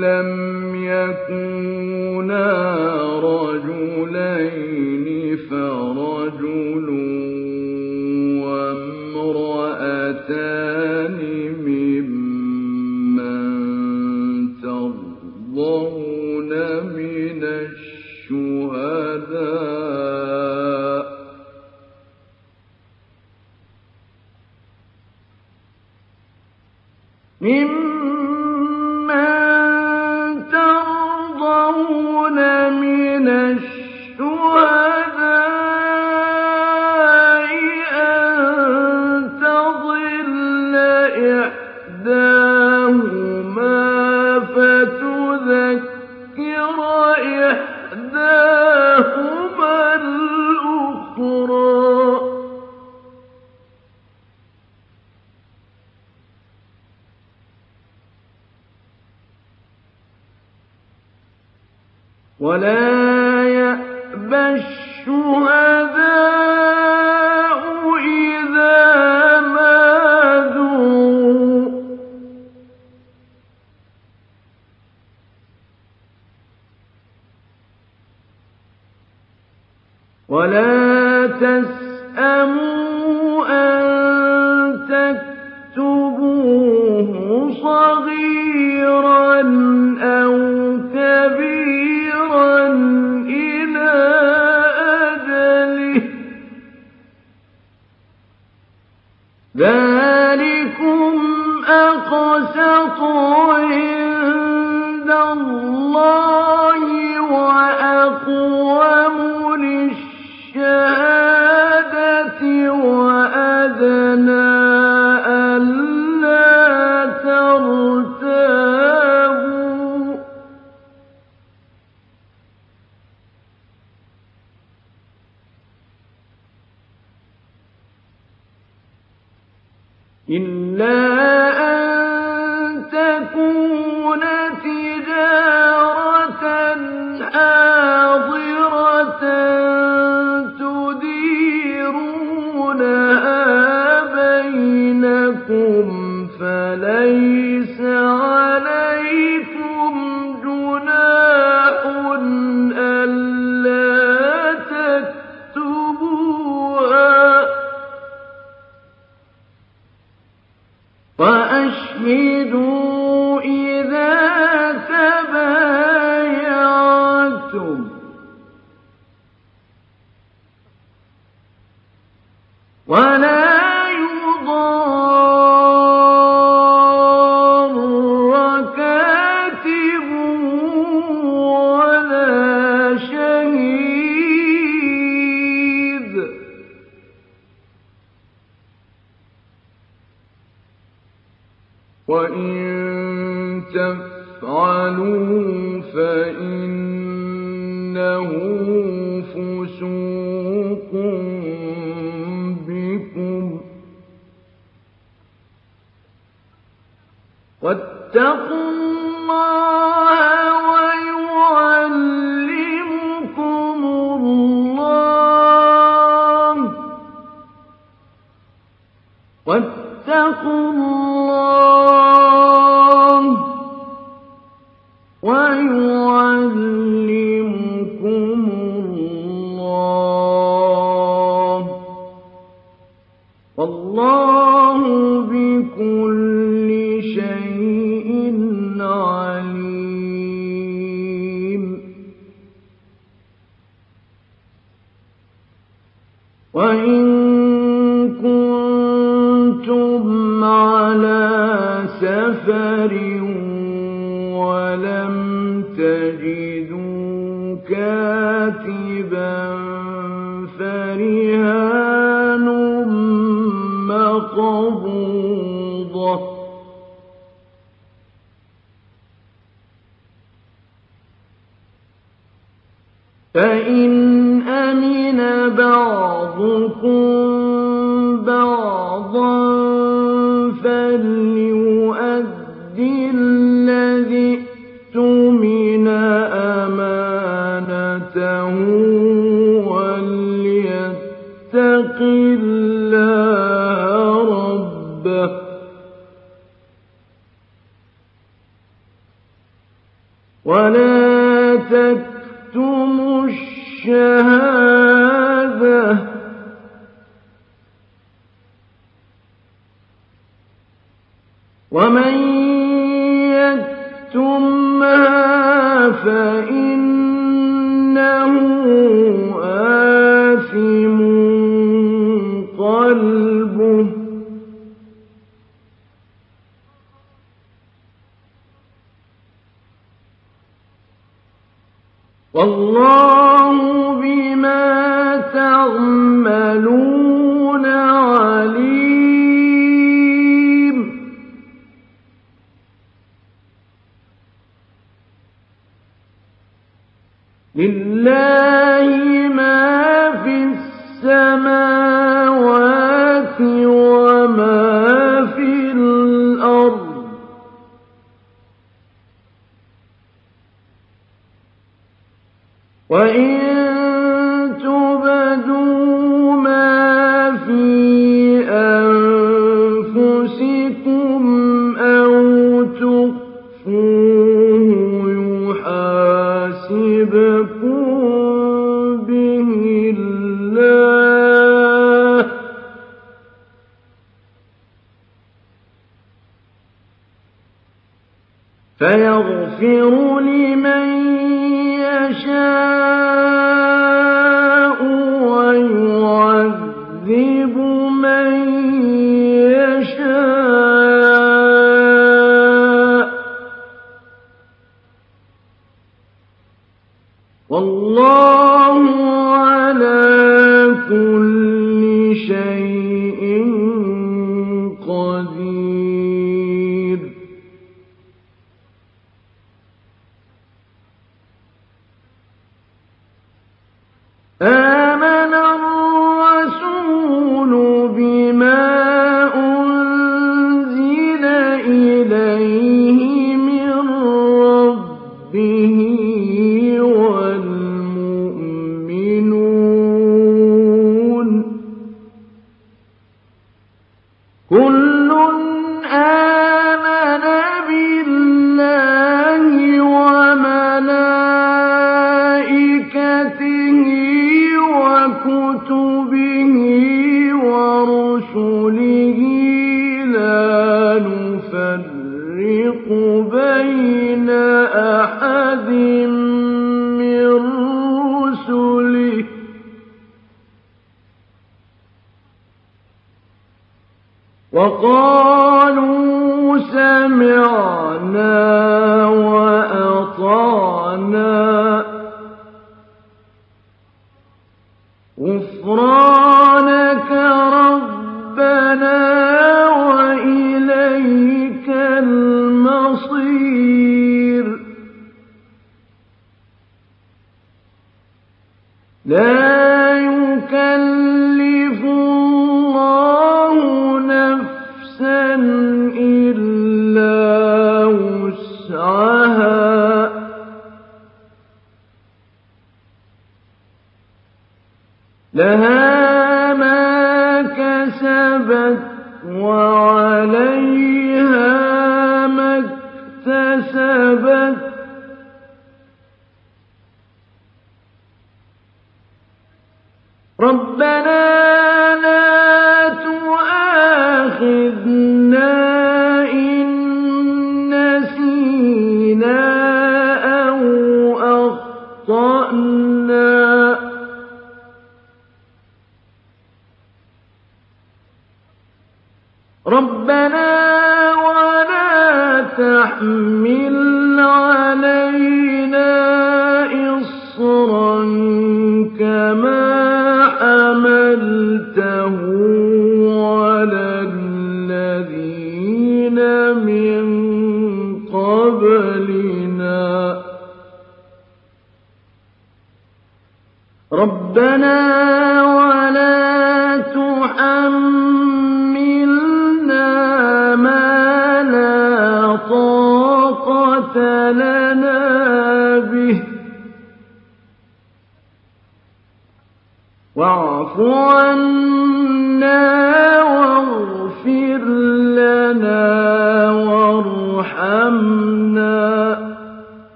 لَّمْ يَكُونَا